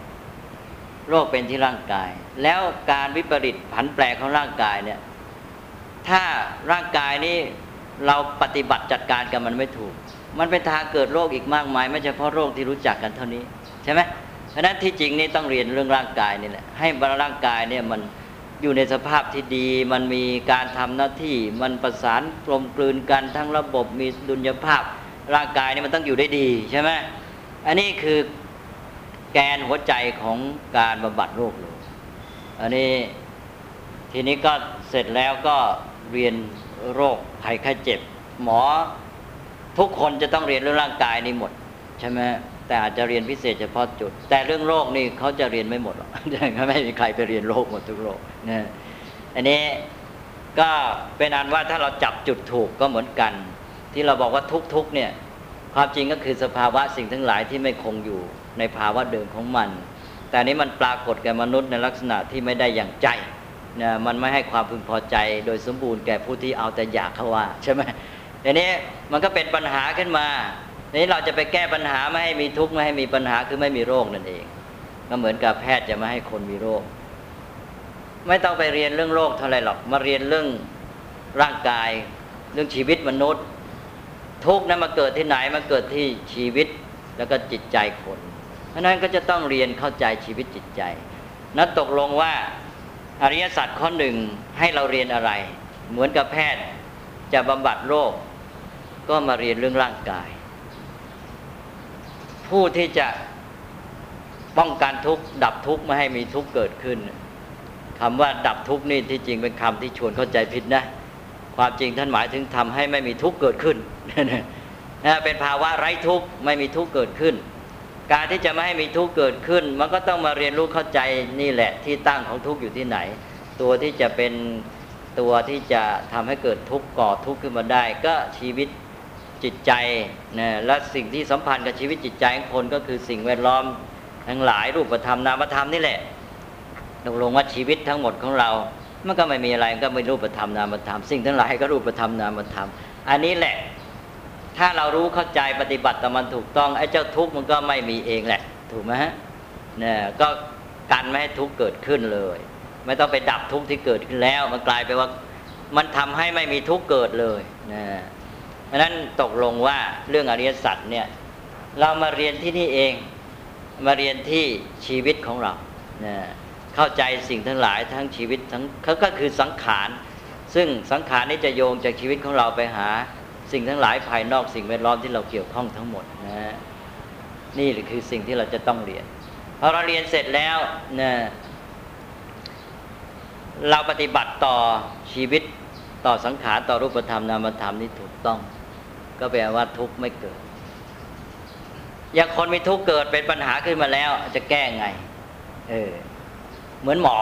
โรคเป็นที่ร่างกาย แล้วการวิปริตผันแปรของร่างกายเนี่ย ถ้าร่างกายนี้เราปฏิบัติจัดการกับมันไม่ถูก มันเป็นทางเกิดโรคอีกมากมาย ไม่เฉพาะโรคที่รู้จักกันเท่านี้ใช่ไหม เพราะนั้นที่จริงนี่ต้องเรียนเรื่องร่างกายนี่แหละให้ร่างกายเนี่ยมันอยู่ในสภาพที่ดี มันมีการทำหน้าที่ มันประสานกลมกลืนกันทั้งระบบมีดุลยภาพ ร่างกายนี่มันต้องอยู่ได้ดีใช่ไหมอันนี้คือแกนหัวใจของการบำบัดโรคเลยอันนี้ทีนี้ก็เสร็จแล้วก็เรียนโรคภัยไข้เจ็บ หมอทุกคนจะต้องเรียนเรื่องร่างกายนี้หมด ใช่ไหม แต่อาจจะเรียนพิเศษเฉพาะจุด แต่เรื่องโรคนี่เขาจะเรียนไม่หมดหรอกไม่มีใครไปเรียนโรคหมดทุกโรคนะอันนี้ก็เป็นอันว่าถ้าเราจับจุดถูกก็เหมือนกัน ที่เราบอกว่าทุกๆเนี่ยความจริงก็คือสภาวะสิ่งทั้งหลายที่ไม่คงอยู่ในภาวะเดิมของมัน แต่นี้มันปรากฏแก่มนุษย์ในลักษณะที่ไม่ได้อย่างใจนะมันไม่ให้ความพึงพอใจ โดยสมบูรณ์แก่ผู้ที่เอาแต่อยากเขาว่าใช่ไหมทีนี้มันก็เป็นปัญหาขึ้นมา นี้เราจะไปแก้ปัญหาไม่ให้มีทุกข์ไม่ให้มีปัญหาคือไม่มีโรคนั่นเอง ก็เหมือนกับแพทย์จะไม่ให้คนมีโรค ไม่ต้องไปเรียนเรื่องโรคเท่าไรหรอกมาเรียนเรื่องร่างกาย เรื่องชีวิตมนุษย์ ทุกข์นั้นมาเกิดที่ไหนมาเกิดที่ชีวิตแล้วก็จิตใจคนเพราะนั้นก็จะต้องเรียนเข้าใจชีวิตจิตใจ นั้นตกลงว่าอริยสัจข้อหนึ่งให้เราเรียนอะไร เหมือนกับแพทย์จะบำบัดโรค ก็มาเรียนเรื่องร่างกาย ผู้ที่จะป้องกันทุกข์ดับทุกข์ไม่ให้มีทุกข์เกิดขึ้นคำว่าดับทุกข์นี่ที่จริงเป็นคำที่ชวนเข้าใจผิดนะ ความจริงท่านหมายถึงทำให้ไม่มีทุกข์เกิดขึ้นนะเป็นภาวะไร้ทุกข์ไม่มีทุกข์เกิดขึ้น การที่จะไม่ให้มีทุกข์เกิดขึ้น มันก็ต้องมาเรียนรู้เข้าใจนี่แหละ ที่ตั้งของทุกข์อยู่ที่ไหน ตัวที่จะเป็นตัวที่จะทำให้เกิดทุกข์ก่อทุกข์ขึ้นมาได้ ก็ชีวิต จิตใจนะและสิ่งที่สัมพันธ์กับชีวิตจิตใจของคนก็คือสิ่งแวดล้อมทั้งหลายรูปธรรมนามธรรมนี่แหละตกลงว่าชีวิตทั้งหมดของเรา มันก็ไม่มีอะไรก็ไม่รูปธรรมนามธรรมสิ่งทั้งหลายก็รูปธรรมนามธรรม อันนี้แหละ ถ้าเรารู้เข้าใจปฏิบัติแต่มันถูกต้องไอ้เจ้าทุกข์มันก็ไม่มีเองแหละ ถูกไหมฮะเนี่ยก็กันไม่ให้ทุกข์เกิดขึ้นเลย ไม่ต้องไปดับทุกข์ที่เกิดขึ้นแล้ว มันกลายไปว่ามันทำให้ไม่มีทุกข์เกิดเลยนะเพ ราะนั้นตกลงว่าเรื่องอริยสัจเนี่ยเรามาเรียนที่นี่เองมาเรียนที่ชีวิตของเรานะเข้าใจสิ่งทั้งหลายทั้งชีวิตทั้งเขาก็คือสังขารซึ่งสังขารนี้จะโยงจากชีวิตของเราไปหา สิ่งทั้งหลายภายนอกสิ่งแวดล้อมที่เราเกี่ยวข้องทั้งหมดนะนี่คือสิ่งที่เราจะต้องเรียนพอเราเรียนเสร็จแล้วนะเราปฏิบัติต่อชีวิตต่อสังขารต่อรูปธรรมนามธรรมนี่ถูกต้อง ก็แปลว่าทุกข์ไม่เกิด อย่างคนมีทุกข์เกิดเป็นปัญหาขึ้นมาแล้ว จะแก้ไง เออ เหมือนหมอ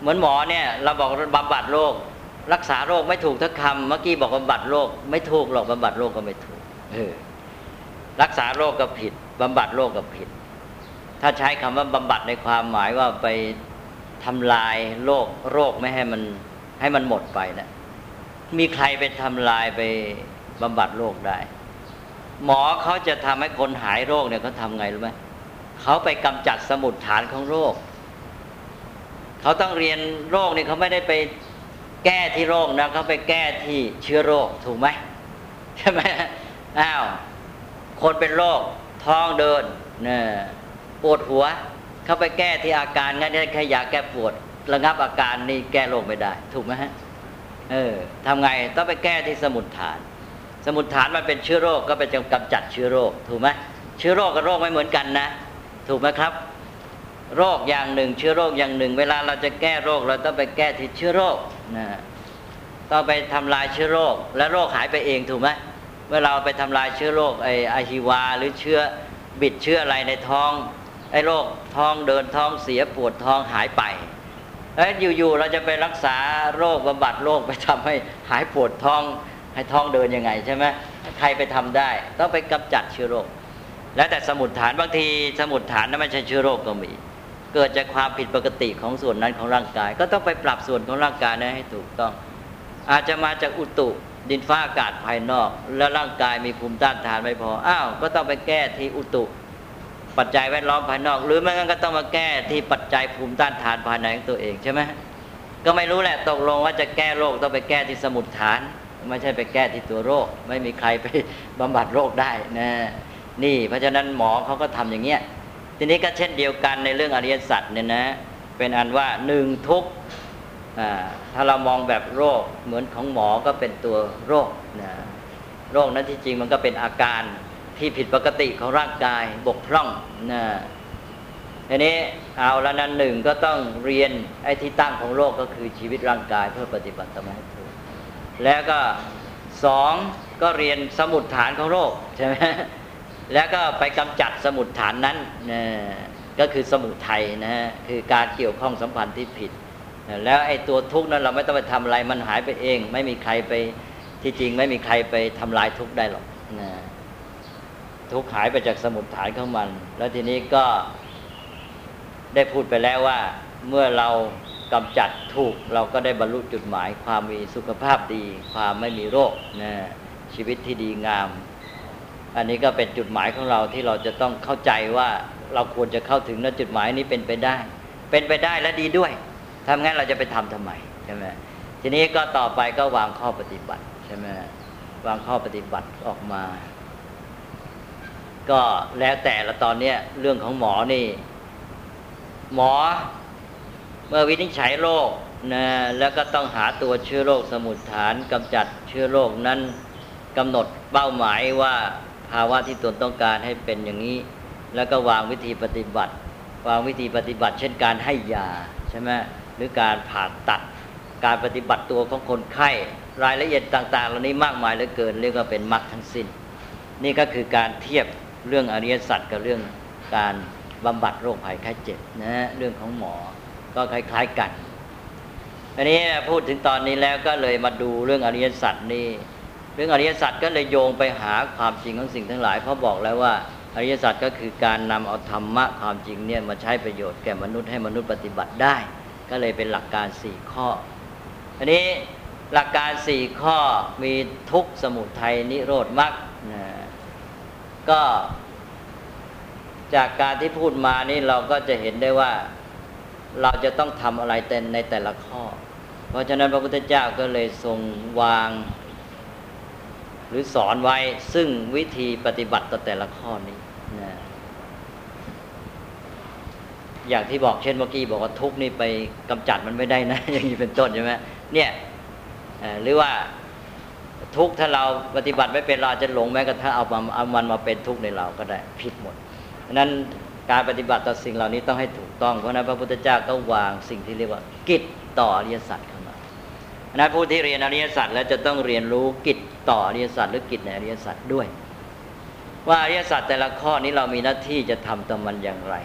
เหมือนหมอเนี่ย เราบอกบำบัดโรค รักษาโรคไม่ถูกทักคำเมื่อกี้บอกบำบัดโรคไม่ถูกหรอกบำบัดโรคก็ไม่ถูก เออ รักษาโรคก็ผิดบำบัดโรคก็ผิด ถ้าใช้คำว่าบำบัดในความหมายว่าไปทำลายโรคโรคไม่ให้มันให้มันหมดไปนะมีใครไปทำลายไป บำบัดโรคได้ หมอเขาจะทำให้คนหายโรคเนี่ยเขาทำไงรู้ไหมเขาไปกำจัดสมุดฐานของโรค เขาต้องเรียนโรคเนี่ยเขาไม่ได้ไปแก้ที่โรคนะเขาไปแก้ที่เชื้อโรคถูกไหมใช่ไหมอ้าวคนเป็นโรคท้องเดินเนี่ยปวดหัว เขาไปแก้ที่อาการงั้นแค่ยาแก้ปวด ระงับอาการนี่แก้โรคไม่ได้ ถูกไหมฮะเออทำไงต้องไปแก้ที่สมุดฐาน สมุดฐานมันเป็นเชื้อโรคก็ไปจกำจัดเชื้อโรค ถูกไหมเชื้อโรคกับโรคไม่เหมือนกันนะ ถูกไหมครับ โรคอย่างหนึ่ง เชื้อโรคอย่างหนึ่ง เวลาเราจะแก้โรคเราต้องไปแก้ที่เชื้อโรคนะต้องไปทำลายเชื้อโรค และโรคหายไปเองถูกไหมเมื่อเราไปทำลายเชื้อโรคไออฮิวา หรือเชื้อบิดเชื้ออะไรในท้องไอโรคท้องเดินท้องเสียปวดท้องหายไปเอ้ยอยู่ๆเราจะไปรักษาโรคบำบัดโรคไปทำให้หายปวดท้อง ให้ท้องเดินยังไงใช่ไหมใครไปทำได้ ต้องไปกำจัดเชื้อโรค แล้วแต่สมุดฐานบางทีสมุดฐานนั้นไม่ใช่เชื้อโรคก็มี เกิดจากความผิดปกติของส่วนนั้นของร่างกาย ก็ต้องไปปรับส่วนของร่างกายนั้นให้ถูกต้อง อาจจะมาจากอุตุดินฟ้าอากาศภายนอก แล้วร่างกายมีภูมิต้านทานไม่พออ้าวก็ต้องไปแก้ที่อุตุปัจจัยแวดล้อมภายนอก หรือไม่งั้นก็ต้องมาแก้ที่ปัจจัยภูมิต้านทานภายในของตัวเองใช่ไหมก็ไม่รู้แหละตกลงว่าจะแก้โรคต้องไปแก้ที่สมุดฐาน ไม่ใช่ไปแก้ที่ตัวโรค ไม่มีใครไปบำบัดโรคได้นะนี่เพราะฉะนั้นหมอเขาก็ทำอย่างเงี้ยทีนี้ก็เช่นเดียวกันในเรื่องอริยสัจเนี่ยนะเป็นอันว่าหนึ่งทุกถ้าเรามองแบบโรคเหมือนของหมอก็เป็นตัวโรคนะโรคนั้นที่จริงมันก็เป็นอาการที่ผิดปกติของร่างกายบกพร่องนะทีนี้เอาแล้วนั้นหนึ่งก็ต้องเรียนไอ้ที่ตั้งของโรคก็คือชีวิตร่างกายเพื่อปฏิบัติธรรมให้ถ แล้วก็สองก็เรียนสมุดฐานของโรคใช่ไหมแล้วก็ไปกำจัดสมุดฐานนั้นนะก็คือสมุทัยนะฮะคือการเกี่ยวข้องสัมพันธ์ที่ผิด แล้วไอ้ตัวทุกข์นั้นเราไม่ต้องไปทำอะไรมันหายไปเอง ไม่มีใครไปที่จริงไม่มีใครไปทำลายทุกข์ได้หรอกนะทุกข์หายไปจากสมุดฐานของมัน แล้วทีนี้ก็ได้พูดไปแล้วว่าเมื่อเรา กำจัดถูกเราก็ได้บรรลุจุดหมาย ความมีสุขภาพดี ความไม่มีโรคนะชีวิตที่ดีงาม อันนี้ก็เป็นจุดหมายของเราที่เราจะต้องเข้าใจว่าเราควรจะเข้าถึงนั้นจุดหมายนี้เป็นไปได้ เป็นไปได้และดีด้วยทำงั้นเราจะไปทำทำไมใช่ไหมทีนี้ก็ต่อไปก็วางข้อปฏิบัติใช่ไหมวางข้อปฏิบัติออกมา ก็แล้วแต่ละตอนเนี้ยเรื่องของหมอนี่ หมอ เมื่อวินิจฉัยโรคนะแล้วก็ต้องหาตัวเชื้อโรคสมุดฐานกำจัดเชื้อโรคนั้นกำหนดเป้าหมายว่าภาวะที่ตนต้องการให้เป็นอย่างนี้ แล้วก็วางวิธีปฏิบัติ วางวิธีปฏิบัติ เช่นการให้ยาใช่ไหมหรือการผ่าตัด การปฏิบัติตัวของคนไข้ รายละเอียดต่าง ๆ เหล่านี้มากมายเหลือเกิน เรียกว่าเป็นมรรคทั้งสิ้น นี่ก็คือการเทียบเรื่องอริยสัจกับเรื่องการบำบัดโรคภัยไข้เจ็บนะเรื่องของหมอ ก็คล้าย ๆกันอันนี้พูดถึงตอนนี้แล้วก็เลยมาดูเรื่องอริยสัจนี่เรื่องอริยสัจก็เลยโยงไปหาความจริงของสิ่งทั้งหลายเพราะบอกแล้วว่าอริยสัจก็คือการนำเอาธรรมะความจริงเนี่ยมาใช้ประโยชน์แก่มนุษย์ให้มนุษย์ปฏิบัติได้ ก็เลยเป็นหลักการสี่ข้อ อันนี้หลักการสี่ข้อมีทุกสมุทัยนิโรธมรรคก็จากการที่พูดมานี่เราก็จะเห็นได้ว่า เราจะต้องทำอะไรเต็ในแต่ละข้อ เพราะฉะนั้นพระพุทธเจ้าก็เลยทรงวาง หรือสอนไว้ซึ่งวิธีปฏิบัติต่อแต่ละข้อนี้นะอย่างที่บอกเช่นเมื่อกี้บอกว่าทุกนี่ไปกำจัดมันไม่ได้นะ อย่างนี้เป็นต้นใช่ไหมเนี่ยหรือว่าทุกถ้าเราปฏิบัติไม่เป็นเราจะหลงแม้กระทั่งเอาเอามันมาเป็นทุกในเราก็ได้ผิดหมดนั้น การปฏิบัติต่อสิ่งเหล่านี้ต้องให้ถูกต้อง เพราะนั้นพระพุทธเจ้าก็วางสิ่งที่เรียกว่า กิจต่ออริยสัจนั้นผู้ที่เรียนอริยสัจแล้วจะต้องเรียนรู้กิจต่ออริยสัจหรือกิจในอริยสัจด้วย ว่าอริยสัจแต่ละข้อนี้เรามีหน้าที่จะทำต่อมันอย่างไร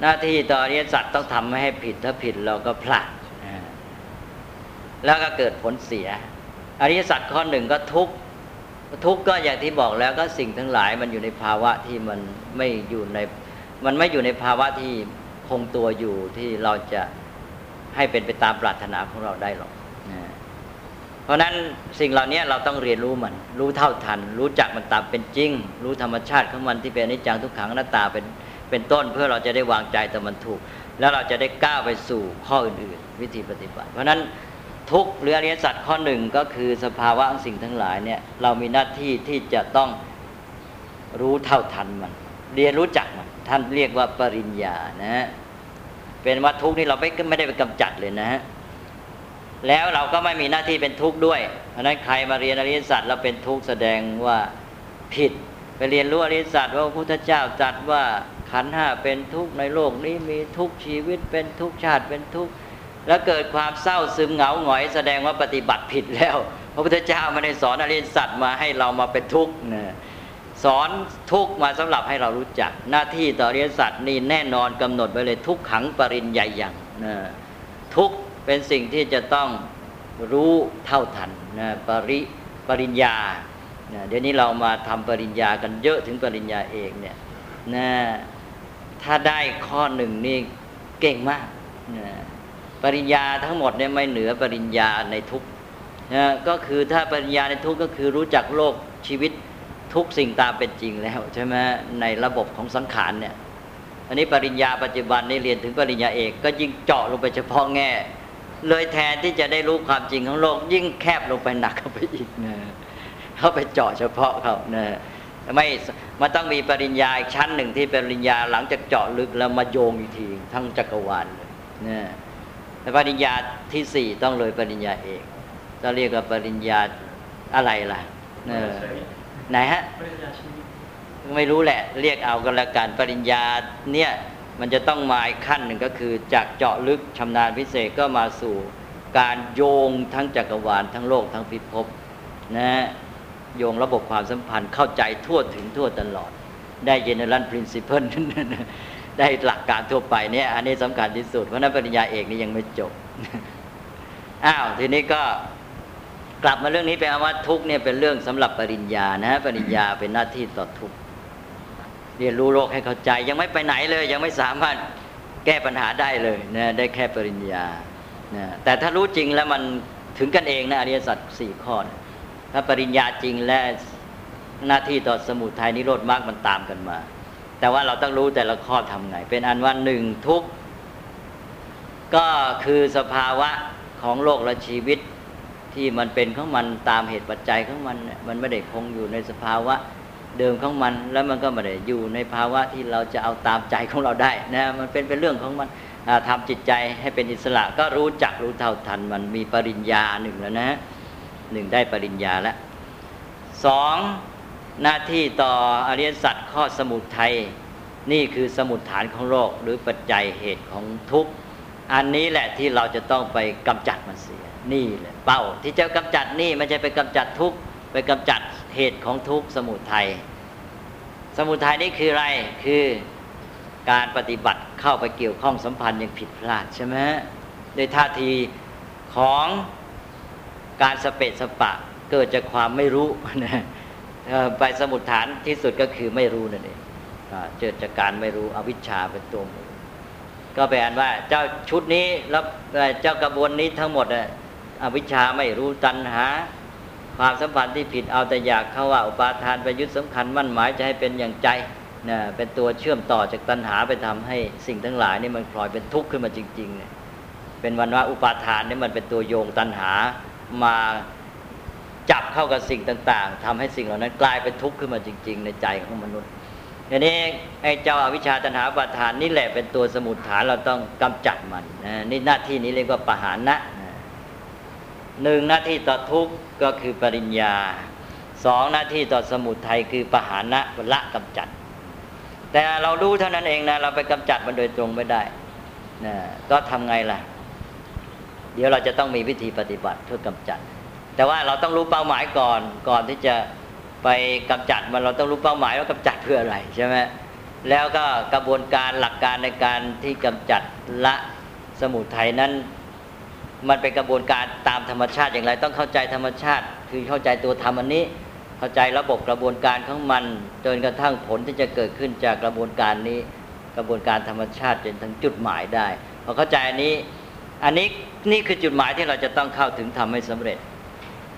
หน้าที่ต่ออริยสัจต้องทำไม่ให้ผิดถ้าผิดเราก็พลาดแล้วก็เกิดผลเสีย อริยสัจข้อหนึ่งก็ทุก ทุกก็อย่างที่บอกแล้วก็สิ่งทั้งหลายมันอยู่ในภาวะที่มันไม่อยู่ใน มันไม่อยู่ในภาวะที่คงตัวอยู่ที่เราจะให้เป็นไปตามปรารถนาของเราได้หรอกนะเพราะนั้นสิ่งเหล่านี้เราต้องเรียนรู้มัน รู้เท่าทัน รู้จักมันตามเป็นจริง รู้ธรรมชาติของมันที่เป็นอนิจจังทุกขังหน้าตาเป็นเป็นต้นเพื่อเราจะได้วางใจแต่มันถูก แล้วเราจะได้ก้าวไปสู่ข้ออื่น ๆ วิธีปฏิบัติ เพราะนั้น ทุกหรืออริยสัจข้อหนึ่งก็คือสภาวะสิ่งทั้งหลายเนี่ยเรามีหน้าที่ที่จะต้องรู้เท่าทันมัน เรียนรู้จักมัน ท่านเรียกว่าปริญญานะเป็นวัตทุกนี่เราไม่ไม่ได้ไปกำจัดเลยนะฮะแล้วเราก็ไม่มีหน้าที่เป็นทุกข์ด้วย เพราะนั้นใครมาเรียนอริยสัจเราเป็นทุกข์แสดงว่าผิดไปเรียนรู้อริยสัจว่าพระพุทธเจ้าจัดว่าขันห้าเป็นทุกข์ในโลกนี้มีทุกข์ชีวิตเป็นทุกข์ชาติเป็นทุกข์ แล้วเกิดความเศร้าซึมเหงาหงอย แสดงว่าปฏิบัติผิดแล้ว พระพุทธเจ้าไม่ได้สอนอริยสัจมาให้เรามาเป็นทุกข์นะสอนทุกข์มาสำหรับให้เรารู้จัก หน้าที่ต่อเรียนสัตว์นี่แน่นอนกำหนดไว้เลยทุกขังปริญญาอย่างนะทุกเป็นสิ่งที่จะต้องรู้เท่าทันนะปริปริญญานะเดี๋ยวนี้เรามาทำปริญญากันเยอะถึงปริญญาเอกเนี่ยนะถ้าได้ข้อหนึ่งนี่เก่งมากนะ ปริญญาทั้งหมดเนี่ยไม่เหนือปริญญาในทุกนะก็คือถ้าปริญญาในทุกก็คือรู้จักโลกชีวิตทุกสิ่งตามเป็นจริงแล้วใช่ไหมในระบบของสังขารเนี่ยอันนี้ปริญญาปัจจุบันนี่เรียนถึงปริญญาเอกก็ยิ่งเจาะลงไปเฉพาะแง่ เลยแทนที่จะได้รู้ความจริงของโลก ยิ่งแคบลงไปหนักเข้าไปอีกนะเข้าไปเจาะเฉพาะเขานะไม่มันต้องมีปริญญาอีกชั้นหนึ่งที่เป็นปริญญาหลังจากเจาะลึกแล้วมาโยงอีกทีทั้งจักรวาลเลยนะ แต่ปริญญาที่สี่ต้องเลยปริญญาเอกจะเรียกว่าปริญญาอะไรล่ะเออไหนฮะปริญญาชีวิตไม่รู้แหละ เรียกเอากันละกันปริญญาเนี่ยมันจะต้องมาอีกขั้นหนึ่งก็คือ จากเจาะลึกชำนาญพิเศษก็มาสู่การโยงทั้งจักรวาลทั้งโลกทั้งพิภพนะโยงระบบความสัมพันธ์เข้าใจทั่วถึงทั่วตลอด ได้ general principle ได้หลักการทั่วไปเนี่ยอันนี้สำคัญที่สุดเพราะนั้นปริญญาเอกนี่ยังไม่จบอ้าวทีนี้ก็กลับมาเรื่องนี้เป็นว่าทุกเนี่ยเป็นเรื่องสำหรับปริญญานะปริญญาเป็นหน้าที่ต่อทุกเรียนรู้โลกให้เข้าใจ ยังไม่ไปไหนเลย ยังไม่สามารถแก้ปัญหาได้เลยนะได้แค่ปริญญานะแต่ถ้ารู้จริงแล้วมันถึงกันเองนะอริยสัจสี่ข้อนะถ้าปริญญาจริงและหน้าที่ต่อสมุทัยนิโรธมากมันตามกันมา แต่ว่าเราต้องรู้แต่ละข้อทำไง เป็นอันว่าหนึ่งทุกข์ก็คือสภาวะของโลกและชีวิตที่มันเป็นของมันตามเหตุปัจจัยของมันมันไม่ได้คงอยู่ในสภาวะเดิมของมัน แล้วมันก็ไม่ได้อยู่ในภาวะที่เราจะเอาตามใจของเราได้นะมันเป็นเป็นเรื่องของมันอ่าทำจิตใจให้เป็นอิสระก็รู้จักรู้เท่าทัน มันมีปริญญาหนึ่งแล้วนะหนึ่งได้ปริญญาแล้วสอง หน้าที่ต่ออริยสัจข้อสมุทัยนี่คือสมุดฐานของโลกหรือปัจจัยเหตุของทุกข์อันนี้แหละที่เราจะต้องไปกำจัดมันเสีย นี่แหละเป้า ที่จะกำจัดนี่ไม่ใช่ไปกำจัดทุกข์ไปกำจัดเหตุของทุกข์สมุทัยสมุทัยนี่คืออะไรคือการปฏิบัติเข้าไปเกี่ยวข้องสัมพันธ์อย่างผิดพลาดใช่ไหมโดยท่าทีของการสเปะสปะเกิดจากความไม่รู้นะ ไปสมุดฐานที่สุดก็คือไม่รู้นั่นเองเกิดจากการไม่รู้อวิชชาเป็นตัวมูลก็แปลว่าเจ้าชุดนี้แล้วเจ้ากระบวนนี้ทั้งหมดอวิชชาไม่รู้ตัณหา ความสัมพันธ์ที่ผิดเอาแต่อยากเข้าว่าอุปาทานไปยึดสำคัญมั่นหมายจะให้เป็นอย่างใจนะเป็นตัวเชื่อมต่อจากตัณหาไปทำให้สิ่งทั้งหลายนี่มันพลอยเป็นทุกข์ขึ้นมาจริงๆเนี่ยเป็นวันว่าอุปาทานนี่มันเป็นตัวโยงตัณหามา จับเข้ากับสิ่งต่าง ๆทำให้สิ่งเหล่านั้นกลายเป็นทุกข์ขึ้นมาจริง ๆ ในใจของมนุษย์ทีนี้ไอ้เจ้าอาวิชชาตัณหาอุปาทานนี่แหละเป็นตัวสมุดฐานเราต้องกำจัดมันนะนี่หน้าที่นี้เรียกว่าปหานะหนึ่งหน้าที่ต่อทุกข์ก็คือปริญญาสองหน้าที่ต่อสมุทัยคือปหานะละกำจัด แต่เรารู้เท่านั้นเองนะเราไปกำจัดมันโดยตรงไม่ได้นะก็ทำไงล่ะ เดี๋ยวเราจะต้องมีวิธีปฏิบัติเพื่อกำจัด แต่ว่าเราต้องรู้เป้าหมายก่อนก่อนที่จะไปกำจัดมันเราต้องรู้เป้าหมายว่ากำจัดเพื่ออะไรใช่ไหมแล้วก็กระบวนการหลักการในการที่กำจัดละสมุทัยนั้น มันเป็นกระบวนการตามธรรมชาติอย่างไร ต้องเข้าใจธรรมชาติ คือเข้าใจตัวธรรมอันนี้ เข้าใจระบบกระบวนการของมัน จนกระทั่งผลที่จะเกิดขึ้นจากกระบวนการนี้ กระบวนการธรรมชาติจนถึงจุดหมายได้พอเข้าใจอันนี้ อันนี้นี่คือจุดหมายที่เราจะต้องเข้าถึงทำให้สำเร็จ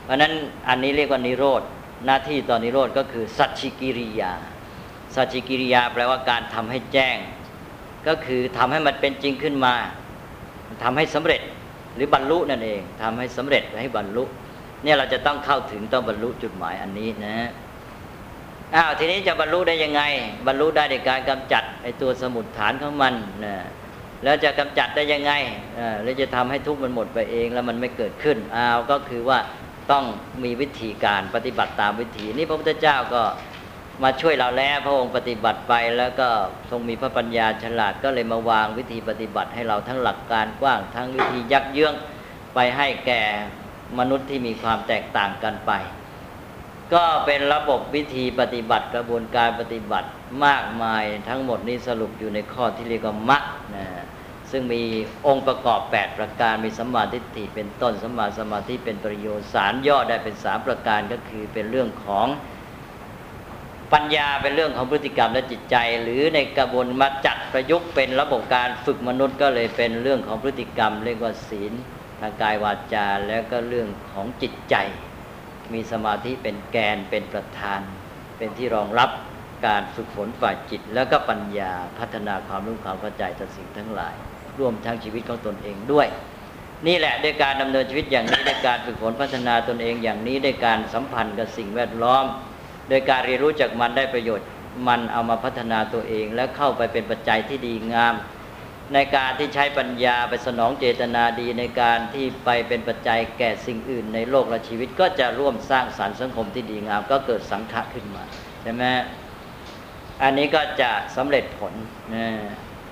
เพราะนั้นอันนี้เรียกว่านิโรธหน้าที่ต่อนนิโรธก็คือ สัจฉิกิริยา สัจฉิกิริยาแปลว่าการทำให้แจ้ง ก็คือทำให้มันเป็นจริงขึ้นมาทำให้สำเร็จหรือบรรลุนั่นเองทำให้สำเร็จให้บรรลุ เนี่ยเราจะต้องเข้าถึงต้องบรรลุจุดหมายอันนี้นะอ้าวทีนี้จะบรรลุได้ยังไง บรรลุได้ในการกำจัดไอตัวสมุดฐานของมันนะแล้วจะกำจัดได้ยังไงอ่าแล้วจะทำให้ทุกข์มันหมดไปเองแล้วมันไม่เกิดขึ้นอ้าวก็คือว่า ต้องมีวิธีการปฏิบัติตามวิธีนี่พระพุทธเจ้าก็มาช่วยเราแล้วพระองค์ปฏิบัติไปแล้วก็ทรงมีพระปัญญาฉลาดก็เลยมาวางวิธีปฏิบัติให้เราทั้งหลักการกว้างทั้งวิธียักเยื้องไปให้แก่มนุษย์ที่มีความแตกต่างกันไป ก็เป็นระบบวิธีปฏิบัติกระบวนการปฏิบัติมากมายทั้งหมดนี้สรุปอยู่ในข้อที่เรียกว่ามัคนะ ซึ่งมีองค์ประกอบ 8 ประการมีสัมมาทิฏฐิเป็นต้นสัมมาสมาธิเป็นประโยชน์สารย่อได้เป็นสามประการก็คือเป็นเรื่องของปัญญาเป็นเรื่องของพฤติกรรมและจิตใจ หรือในกระบวนมาจัดประยุกต์เป็นระบบการฝึกมนุษย์ก็เลยเป็นเรื่องของพฤติกรรม เรียกว่าศีลทางกายวาจาแล้วก็เรื่องของจิตใจ มีสมาธิเป็นแกนเป็นประธาน เป็นที่รองรับการฝึกฝนฝ่ายจิต แล้วก็ปัญญาพัฒนาความรู้ความเข้าใจต่อสิ่งทั้งหลาย รวมทั้งชีวิตของตนเองด้วย นี่แหละด้วยการดำเนินชีวิตอย่างนี้ด้วยการฝึกฝนพัฒนาตนเองอย่างนี้ด้วยการสัมพันธ์กับสิ่งแวดล้อม โดยการเรียนรู้จากมันได้ประโยชน์ มันเอามาพัฒนาตัวเอง และเข้าไปเป็นปัจจัยที่ดีงาม ในการที่ใช้ปัญญาไปสนองเจตนาดีในการที่ไปเป็นปัจจัยแก่สิ่งอื่น ในโลกและชีวิตก็จะร่วมสร้างสรรค์สังคมที่ดีงาม ก็เกิดสังฆะขึ้นมาใช่ไหมอันนี้ก็จะสำเร็จผลนะ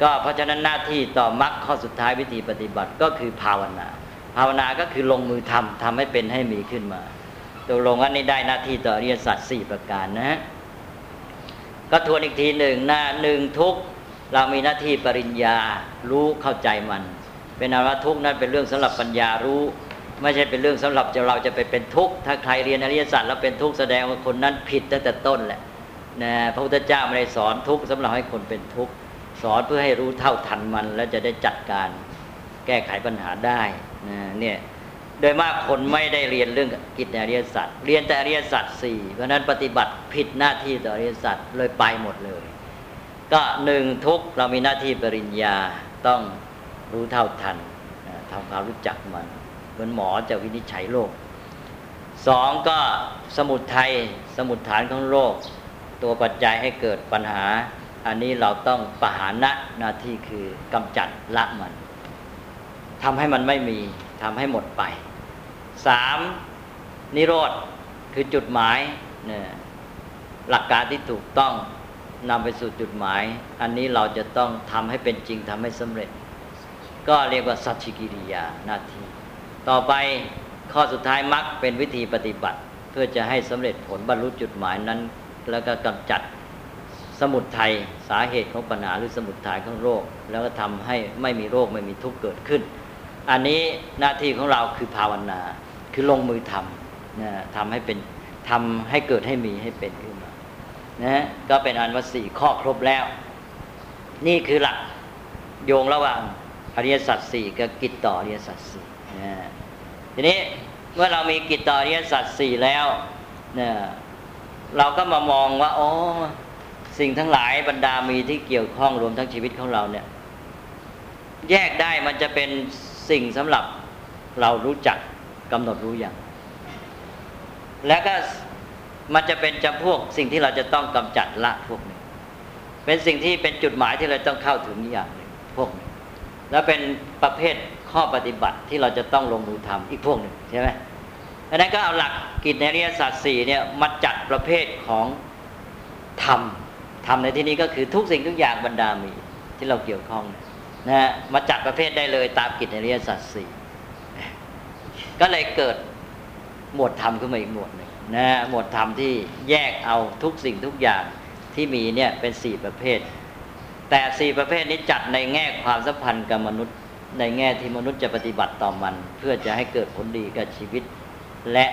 ก็เพราะฉะนั้นหน้าที่ต่อมรรคข้อสุดท้ายวิธีปฏิบัติก็คือภาวนา ภาวนาก็คือลงมือทำทำให้เป็นให้มีขึ้นมาตัวลงอันนี้ได้หน้าที่ต่ออริยสัจสี่ประการนะฮะก็ทวนอีกทีหนึ่งหน้าหนึ่งทุกเรามีหน้าที่ปริญญารู้เข้าใจมัน เป็นอารทุกนั้นเป็นเรื่องสำหรับปัญญารู้ ไม่ใช่เป็นเรื่องสำหรับจะเราจะไปเป็นทุกข์ถ้าใครเรียนอริยสัจแล้วเป็นทุกข์แสดงว่าคนนั้นผิดตั้งแต่ต้นแหละนะพระพุทธเจ้าไม่ได้สอนทุกข์สำหรับให้คนเป็นทุกข์ สอนเพื่อให้รู้เท่าทันมัน แล้วจะได้จัดการแก้ไขปัญหาได้นะเนี่ยโดยมากคนไม่ได้เรียนเรื่องกิจอริยสัจเรียนแต่อริยสัจสี่เพราะนั้นปฏิบัติผิดหน้าที่ต่ออริยสัจเลยไปหมดเลย ก็หนึ่งทุกเรามีหน้าที่ปริญญาต้องรู้เท่าทันทำความรู้จักมัน เหมือนหมอจะวินิจฉัยโรคสองก็สมุดไทยสมุดฐานของโรคตัวปัจจัยให้เกิดปัญหา อันนี้เราต้องปหานะหน้าที่คือกำจัดละมันทำให้มันไม่มีทำให้หมดไปสามนิโรธคือจุดหมายเนี่ยหลักการที่ถูกต้องนำไปสู่จุดหมาย อันนี้เราจะต้องทำให้เป็นจริงทำให้สำเร็จ ก็เรียกว่าสัจจิกิริยาหน้าที่ ต่อไปข้อสุดท้ายมักเป็นวิธีปฏิบัติ เพื่อจะให้สำเร็จผลบรรลุจุดหมายนั้น แล้วก็กำจัด สมุทัยสาเหตุของปัญหาหรือสมุทัยของโรค แล้วก็ทำให้ไม่มีโรคไม่มีทุกข์เกิดขึ้น อันนี้หน้าที่ของเราคือภาวนาคือลงมือทำนะทำให้เป็นทำให้เกิดให้มีให้เป็นขึ้นมานะก็เป็นอันว่าสี่ข้อครบแล้ว นี่คือหลักโยงระหว่างอริยสัจสี่กับกิจต่ออริยสัจสี่นะทีนี้เมื่อเรามีกิจต่ออริยสัจสี่แล้วนี่เราก็มามองว่าอ๋อ สิ่งทั้งหลายบรรดามีที่เกี่ยวข้องรวมทั้งชีวิตของเราเนี่ย แยกได้มันจะเป็นสิ่งสำหรับเรารู้จักกำหนดรู้อย่าง และก็มันจะเป็นจำพวกสิ่งที่เราจะต้องกำจัดละพวกนี้เป็นสิ่งที่เป็นจุดหมายที่เราต้องเข้าถึงอย่างหนึ่งพวกนี้แล้วเป็นประเภทข้อปฏิบัติที่เราจะต้องลงมือทำอีกพวกหนึ่งใช่ไหมดังนั้นก็เอาหลักกิจในเริยศาสตร์สี่เนี่ยมาจัดประเภทของธรรม ทำในที่นี้ก็คือทุกสิ่งทุกอย่างบรรดามีที่เราเกี่ยวข้องนะฮะมาจัดประเภทได้เลยตามกิจในริยสัตสี่ก็เลยเกิดหมวดธรรมขึ้นมาอีกหมวดหนึ่งนะหมวดธรรมที่แยกเอาทุกสิ่งทุกอย่างที่มีเนี่ยเป็นสี่ประเภท แต่สี่ประเภทนี้จัดในแง่ความสัมพันธ์กับมนุษย์ ในแง่ที่มนุษย์จะปฏิบัติต่อมัน เพื่อจะให้เกิดผลดีกับชีวิต และ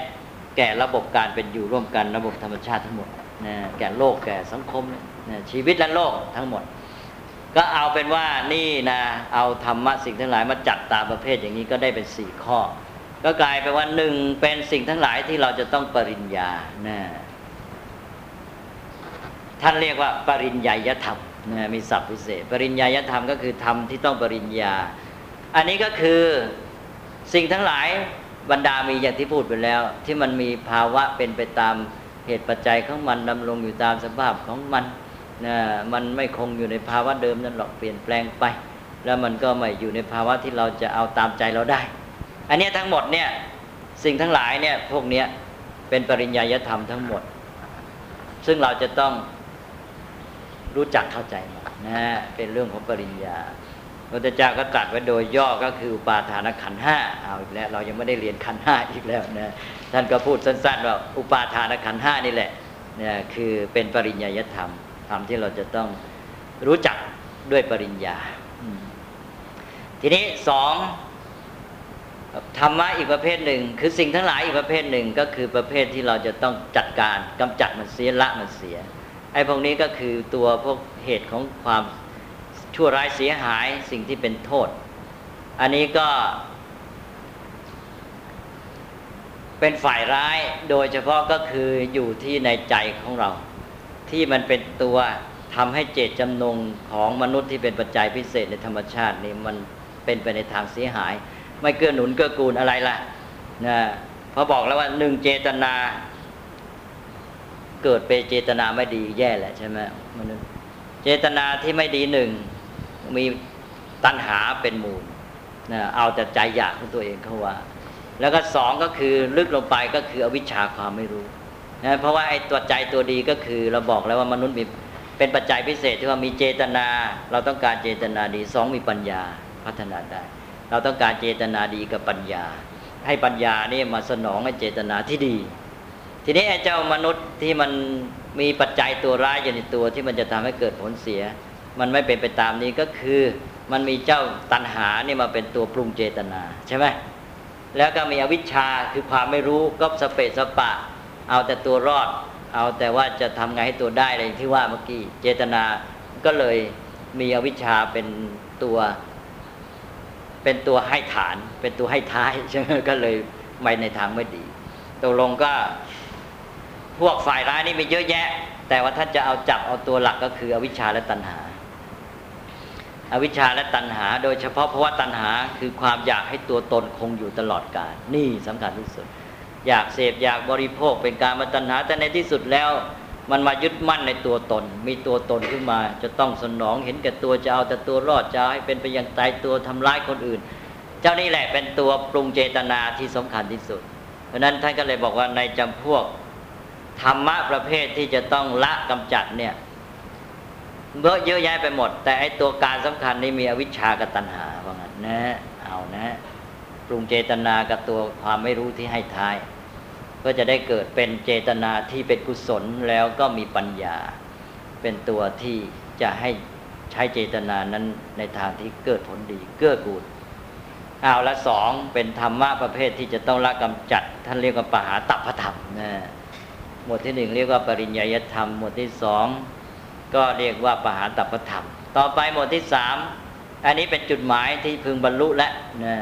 แก่ระบบการเป็นอยู่ร่วมกันระบบธรรมชาติทั้งหมดนะแก่โลกแก่สังคมนะ ชีวิตและโลกทั้งหมด ก็เอาเป็นว่านี่นะเอาธรรมะสิ่งทั้งหลายมาจัดตามประเภทอย่างนี้ก็ได้เป็นสี่ข้อ ก็กลายเป็นว่าหนึ่งเป็นสิ่งทั้งหลายที่เราจะต้องปริญญานะท่านเรียกว่า ปริญญายธรรมนะมีศัพท์พิเศษ ปริญญายธรรมก็คือธรรมที่ต้องปริญญา อันนี้ก็คือสิ่งทั้งหลายบรรดามีอย่างที่พูดไปแล้ว ที่มันมีภาวะเป็นไปตามเหตุปัจจัยของมันดำรงอยู่ตามสภาพของมัน นะมันไม่คงอยู่ในภาวะเดิมนั่นหรอกเปลี่ยนแปลงไป แล้วมันก็ไม่อยู่ในภาวะที่เราจะเอาตามใจเราได้ อันนี้ทั้งหมดเนี่ยสิ่งทั้งหลายเนี่ยพวกเนี้ยเป็นปริญญายธรรมทั้งหมด ซึ่งเราจะต้องรู้จักเข้าใจมันนะเป็นเรื่องของปริญญาพุทธเจ้าก็ตรัสไว้โดยย่อก็คืออุปาทานขันห้าเอาอีกแล้ว เรายังไม่ได้เรียนขันห้าอีกแล้วนะท่านก็พูดสั้นๆว่าอุปาทานขันห้านี่แหละเนี่ยคือเป็นปริญญายธรรม ธรรมที่เราจะต้องรู้จักด้วยปริญญา ทีนี้สองธรรมะอีกประเภทหนึ่ง คือสิ่งทั้งหลายอีกประเภทหนึ่งก็คือประเภทที่เราจะต้องจัดการกำจัดมันเสียละมันเสียไอ้พวกนี้ก็คือตัวพวกเหตุของความชั่วร้ายเสียหายสิ่งที่เป็นโทษ อันนี้ก็ เป็นฝ่ายร้ายโดยเฉพาะก็คืออยู่ที่ในใจของเรา ที่มันเป็นตัวทำให้เจตจำนงของมนุษย์ที่เป็นปัจจัยพิเศษในธรรมชาตินี่มันเป็นไปในทางเสียหาย ไม่เกื้อหนุนเกื้อกูลอะไรล่ะนะพอบอกแล้วว่าหนึ่งเจตนา เกิดเป็นเจตนาไม่ดีแย่แหละใช่ไหมมนุษย์เจตนาที่ไม่ดีหนึ่งมีตัณหาเป็นมูลนะเอาแต่ใจอยากของตัวเองเขาว่า แล้วก็สองก็คือลึกลงไปก็คืออวิชชาความไม่รู้ นะเพราะว่าไอ้ตัวใจตัวดีก็คือเราบอกแล้วว่ามนุษย์มีเป็นปัจจัยพิเศษที่ว่ามีเจตนา เราต้องการเจตนาดีสองมีปัญญาพัฒนาได้ เราต้องการเจตนาดีกับปัญญา ให้ปัญญานี่มาสนองให้เจตนาที่ดี ทีนี้ไอ้เจ้ามนุษย์ที่มันมีปัจจัยตัวร้ายอยู่ในตัวที่มันจะทำให้เกิดผลเสีย มันไม่เป็นไปตามนี้ก็คือมันมีเจ้าตัณหานี่มาเป็นตัวปรุงเจตนาใช่ไหมแล้วก็มีอวิชชาคือความไม่รู้ก็สเปะสปะ เอาแต่ตัวรอด เอาแต่ว่าจะทำไงให้ตัวได้อะไรที่ว่าเมื่อกี้เจตนาก็เลยมีอวิชชาเป็นตัวเป็นตัวให้ฐาน เป็นตัวให้ท้ายใช่ไหมก็เลยไปในทางไม่ดีตกลงก็พวกฝ่ายร้ายนี่มีเยอะแยะ แต่ว่าถ้านจะเอาจับเอาตัวหลักก็คือ อวิชชาและตัณหา อวิชชาและตัณหา โดยเฉพาะเพราะว่าตัณหาคือความอยากให้ตัวตนคงอยู่ตลอดกาลนี่สำคัญที่สุด อยากเสพอยากบริโภคเป็นการมาตัณหา แต่ในที่สุดแล้ว มันมายึดมั่นในตัวตน มีตัวตนขึ้นมา จะต้องสนองเห็นแก่ตัวจะเอาแต่ตัวรอดจะให้เป็นไปอย่างตายตัวทำร้ายคนอื่น เจ้านี่แหละเป็นตัวปรุงเจตนาที่สำคัญที่สุด เพราะนั้นท่านก็เลยบอกว่าในจำพวกธรรมะประเภทที่จะต้องละกำจัดเนี่ยเยอะเยอะแยะไปหมด แต่ไอตัวการสำคัญนี่มีอวิชชากับตัณหาว่างั้นนะเอานะปรุงเจตนากับตัวความไม่รู้ที่ให้ท้าย ก็จะได้เกิดเป็นเจตนาที่เป็นกุศลแล้วก็มีปัญญา เป็นตัวที่จะให้ใช้เจตนานั้นในทางที่เกิดผลดีเกื้อกูลเอาละสองเป็นธรรมะประเภทที่จะต้องละกำจัด ท่านเรียกว่าปหาตัพธรรมนะหมวดที่หนึ่งเรียกว่าปริญญาธรรม หมวดที่สองก็เรียกว่าปหาตัพธรรม ต่อไปหมวดที่สามอันนี้เป็นจุดหมายที่พึงบรรลุและนะ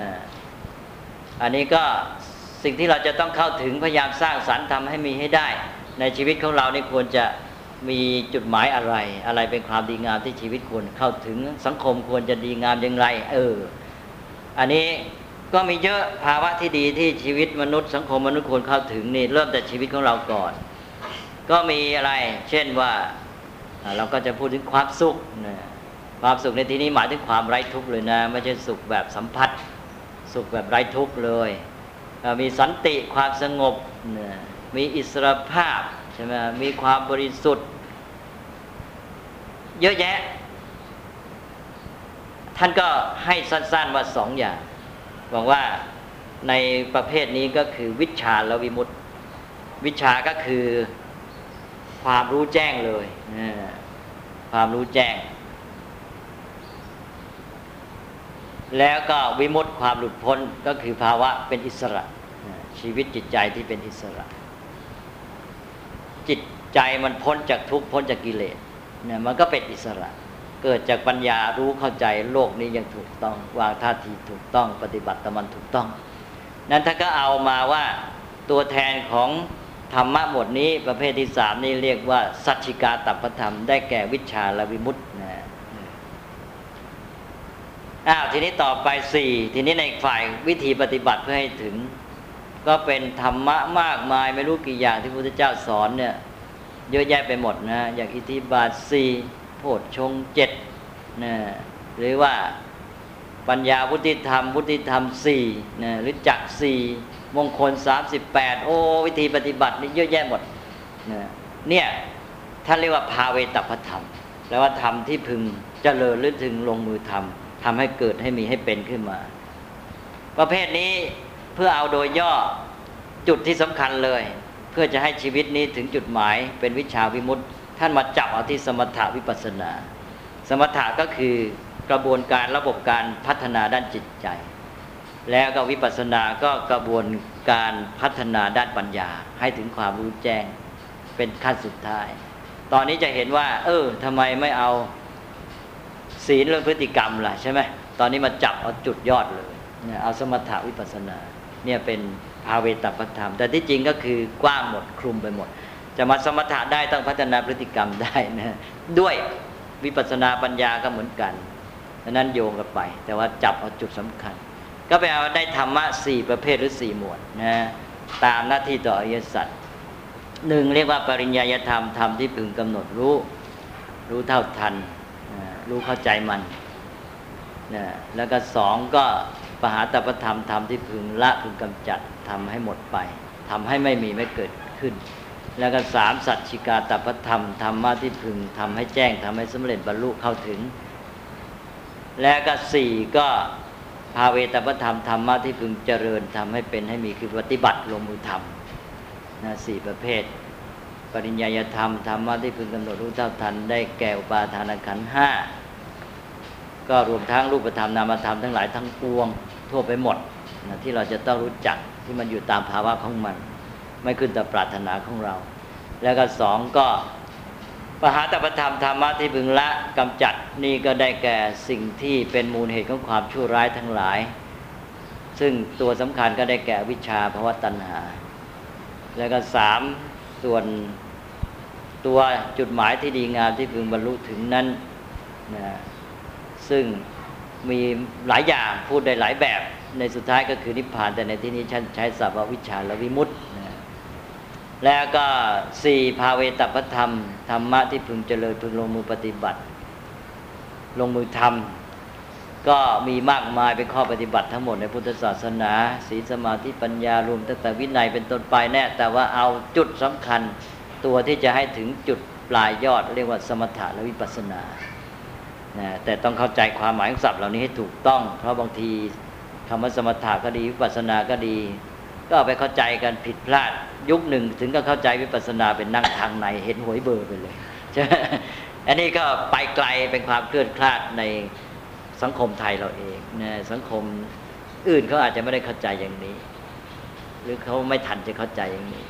อันนี้ก็ สิ่งที่เราจะต้องเข้าถึงพยายามสร้างสรรค์ทำให้มีให้ได้ ในชีวิตของเรานี่ควรจะมีจุดหมายอะไร อะไรเป็นความดีงามที่ชีวิตควรเข้าถึงสังคมควรจะดีงามอย่างไร เออ อันนี้ก็มีเยอะภาวะที่ดีที่ชีวิตมนุษย์ สังคมมนุษย์ควรเข้าถึงนี่เริ่มแต่ชีวิตของเราก่อน ก็มีอะไร เช่นว่าเราก็จะพูดถึงความสุขนะความสุขในที่นี้หมายถึงความไร้ทุกข์เลยนะ ไม่ใช่สุขแบบสัมผัส สุขแบบไร้ทุกข์เลย มีสันติความสงบ มีอิสรภาพใช่ไหมมีความบริสุทธิ์ เยอะแยะ ท่านก็ให้สั้นๆว่าสองอย่างบอกว่าในประเภทนี้ก็คือวิชาและวิมุตติ วิชาก็คือความรู้แจ้งเลย ความรู้แจ้ง แล้วก็วิมุตติความหลุดพ้นก็คือภาวะเป็นอิสระ ชีวิตจิตใจที่เป็นอิสระ จิตใจมันพ้นจากทุกข์พ้นจากกิเลสเนี่ยมันก็เป็นอิสระ เกิดจากปัญญารู้เข้าใจโลกนี้ยังถูกต้องวางท่าทีถูกต้องปฏิบัติตามันถูกต้อง นั้นถ้าก็เอามาว่าตัวแทนของธรรมะหมดนี้ประเภทที่สามนี่เรียกว่า สัจจิกาตัปธรรมได้แก่วิชาและวิมุตติ อ้าวทีนี้ต่อไปสี่ทีนี้ในฝ่ายวิธีปฏิบัติเพื่อให้ถึง ก็เป็นธรรมะมากมายไม่รู้กี่อย่างที่พระพุทธเจ้าสอนเนี่ยเยอะแยะไปหมดนะ อย่างอิทธิบาทสี่โพชฌงเจ็ดนะหรือว่าปัญญาพุทธิธรรมพุทธิธรรมสี่นะหรือจักสี่มงคลสามสิบแปดโอ้วิธีปฏิบัตินี่เยอะแยะหมดนะเนี่ยท่านเรียกว่าภาเวตพธรรมแปลว่าธรรมที่พึงเจริญหรือถึงลงมือทำ ทำให้เกิดให้มีให้เป็นขึ้นมา ประเภทนี้เพื่อเอาโดยย่อจุดที่สำคัญเลย เพื่อจะให้ชีวิตนี้ถึงจุดหมาย เป็นวิชาวิมุตติ ท่านมาจับเอาที่สมถะวิปัสสนา สมถะก็คือกระบวนการระบบการพัฒนาด้านจิตใจ แล้วก็วิปัสสนาก็กระบวนการพัฒนาด้านปัญญา ให้ถึงความรู้แจ้งเป็นขั้นสุดท้าย ตอนนี้จะเห็นว่า เออทำไมไม่เอา ศีลเรื่องพฤติกรรมล่ะใช่ไหมตอนนี้มาจับเอาจุดยอดเลยเนี่ยเอาสมถะวิปัสนาเนี่ยเป็นภาเวตปธรรม แต่ที่จริงก็คือกว้างหมดคลุมไปหมด จะมาสมถะได้ต้องพัฒนาพฤติกรรมได้นะด้วยวิปัสนาปัญญาก็เหมือนกันดังนั้นโยงกันไป แต่ว่าจับเอาจุดสำคัญ ก็ไปเอาได้ธรรมะสี่ประเภทหรือสี่หมวดนะตามหน้าที่ต่ออริยสัจหนึ่งเรียกว่าปริญญาธรรมธรรมที่พึงกำหนดรู้ รู้เท่าทัน รู้เข้าใจมันนะแล้วก็สองก็ปหาตปธรรมธรรมที่พึงละพึงกำจัดทำให้หมดไปทำให้ไม่มีไม่เกิดขึ้น แล้วก็สามสัจชิกาตปธรรมธรรมะที่พึงทำให้แจ้งทำให้สำเร็จบรรลุเข้าถึง และก็สี่ก็ภาเวตปธรรมธรรมะที่พึงเจริญทำให้เป็นให้มีคือปฏิบัติลงมือทำนะสี่ประเภท ปริญญาธรรมธรรมะที่พึงกำหนดรู้เท่าทันได้แก่อุปาทานขันห้าก็รวมทั้งรูปธรรมนามธรรมทั้งหลายทั้งปวงทั่วไปหมดนะที่เราจะต้องรู้จักที่มันอยู่ตามภาวะของมัน ไม่ขึ้นแต่ปรารถนาของเรา แล้วก็สองก็ปหาตปธรรมธรรมะที่พึงละกำจัดนี่ก็ได้แก่สิ่งที่เป็นมูลเหตุของความชั่วร้ายทั้งหลาย ซึ่งตัวสำคัญก็ได้แก่วิชาภาวะตัณหา แล้วก็สาม ส่วนตัวจุดหมายที่ดีงามที่พึงบรรลุถึงนั้นนะซึ่งมีหลายอย่างพูดได้หลายแบบ ในสุดท้ายก็คือนิพพาน แต่ในที่นี้ฉันใช้ศัพท์ว่าวิชาและวิมุตตินะแล้วก็สี่ภาเวตปธรรม ธรรมะที่พึงเจริญพึงลงมือปฏิบัติ ลงมือทำ ก็มีมากมายเป็นข้อปฏิบัติทั้งหมดในพุทธศาสนาศีลสมาธิปัญญารวมตั้งแต่วินัยเป็นต้นไปแน่ แต่ว่าเอาจุดสำคัญ ตัวที่จะให้ถึงจุดปลายยอด เรียกว่าสมถะและวิปัสสนานะแต่ต้องเข้าใจความหมายของศัพท์เหล่านี้ให้ถูกต้อง เพราะบางทีคำว่าสมถะก็ดีวิปัสสนาก็ดี ก็ไปเข้าใจกันผิดพลาดยุคหนึ่ง ถึงก็เข้าใจวิปัสสนาเป็นนั่งทางในเห็นหวยเบอร์ไปเลยใช่อันนี้ก็ไปไกลเป็นความเคลื่อนคลาดใน สังคมไทยเราเองนะสังคมอื่นเขาอาจจะไม่ได้เข้าใจอย่างนี้ หรือเขาไม่ทันจะเข้าใจอย่างนี้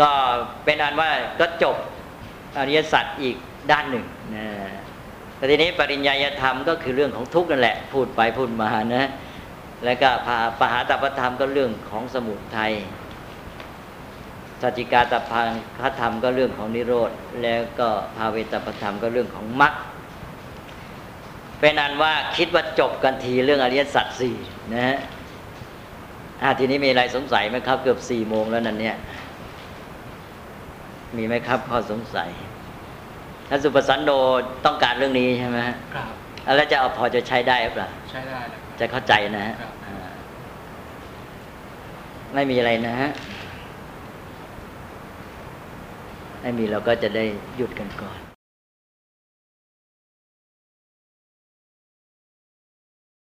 ก็เป็นอันว่าก็จบอริยสัจอีกด้านหนึ่งนะแต่ทีนี้ปริญญาธรรมก็คือเรื่องของทุกข์นั่นแหละ พูดไปพูดมานะแล้วก็พาปหาตปธรรมก็เรื่องของสมุทัยสัจิกาตพังคธรรมก็เรื่องของนิโรธ แล้วก็ภาเวตปธรรมก็เรื่องของมรรค เป็นอันว่าคิดว่าจบกันทีเรื่องอริยสัจสี่นะฮะทีนี้มีอะไรสงสัยไหมครับ เกือบสี่โมงแล้วนั่นเนี่ย มีไหมครับข้อสงสัยท่านสุปสันโดต้องการเรื่องนี้ใช่ไหมฮะครับแล้วจะเอาพอจะใช้ได้หรือเปล่าใช้ได้นะคจะรับเข้าใจนะฮะครับอ่าไม่มีอะไรนะฮะไม่มีเราก็จะได้หยุดกันก่อน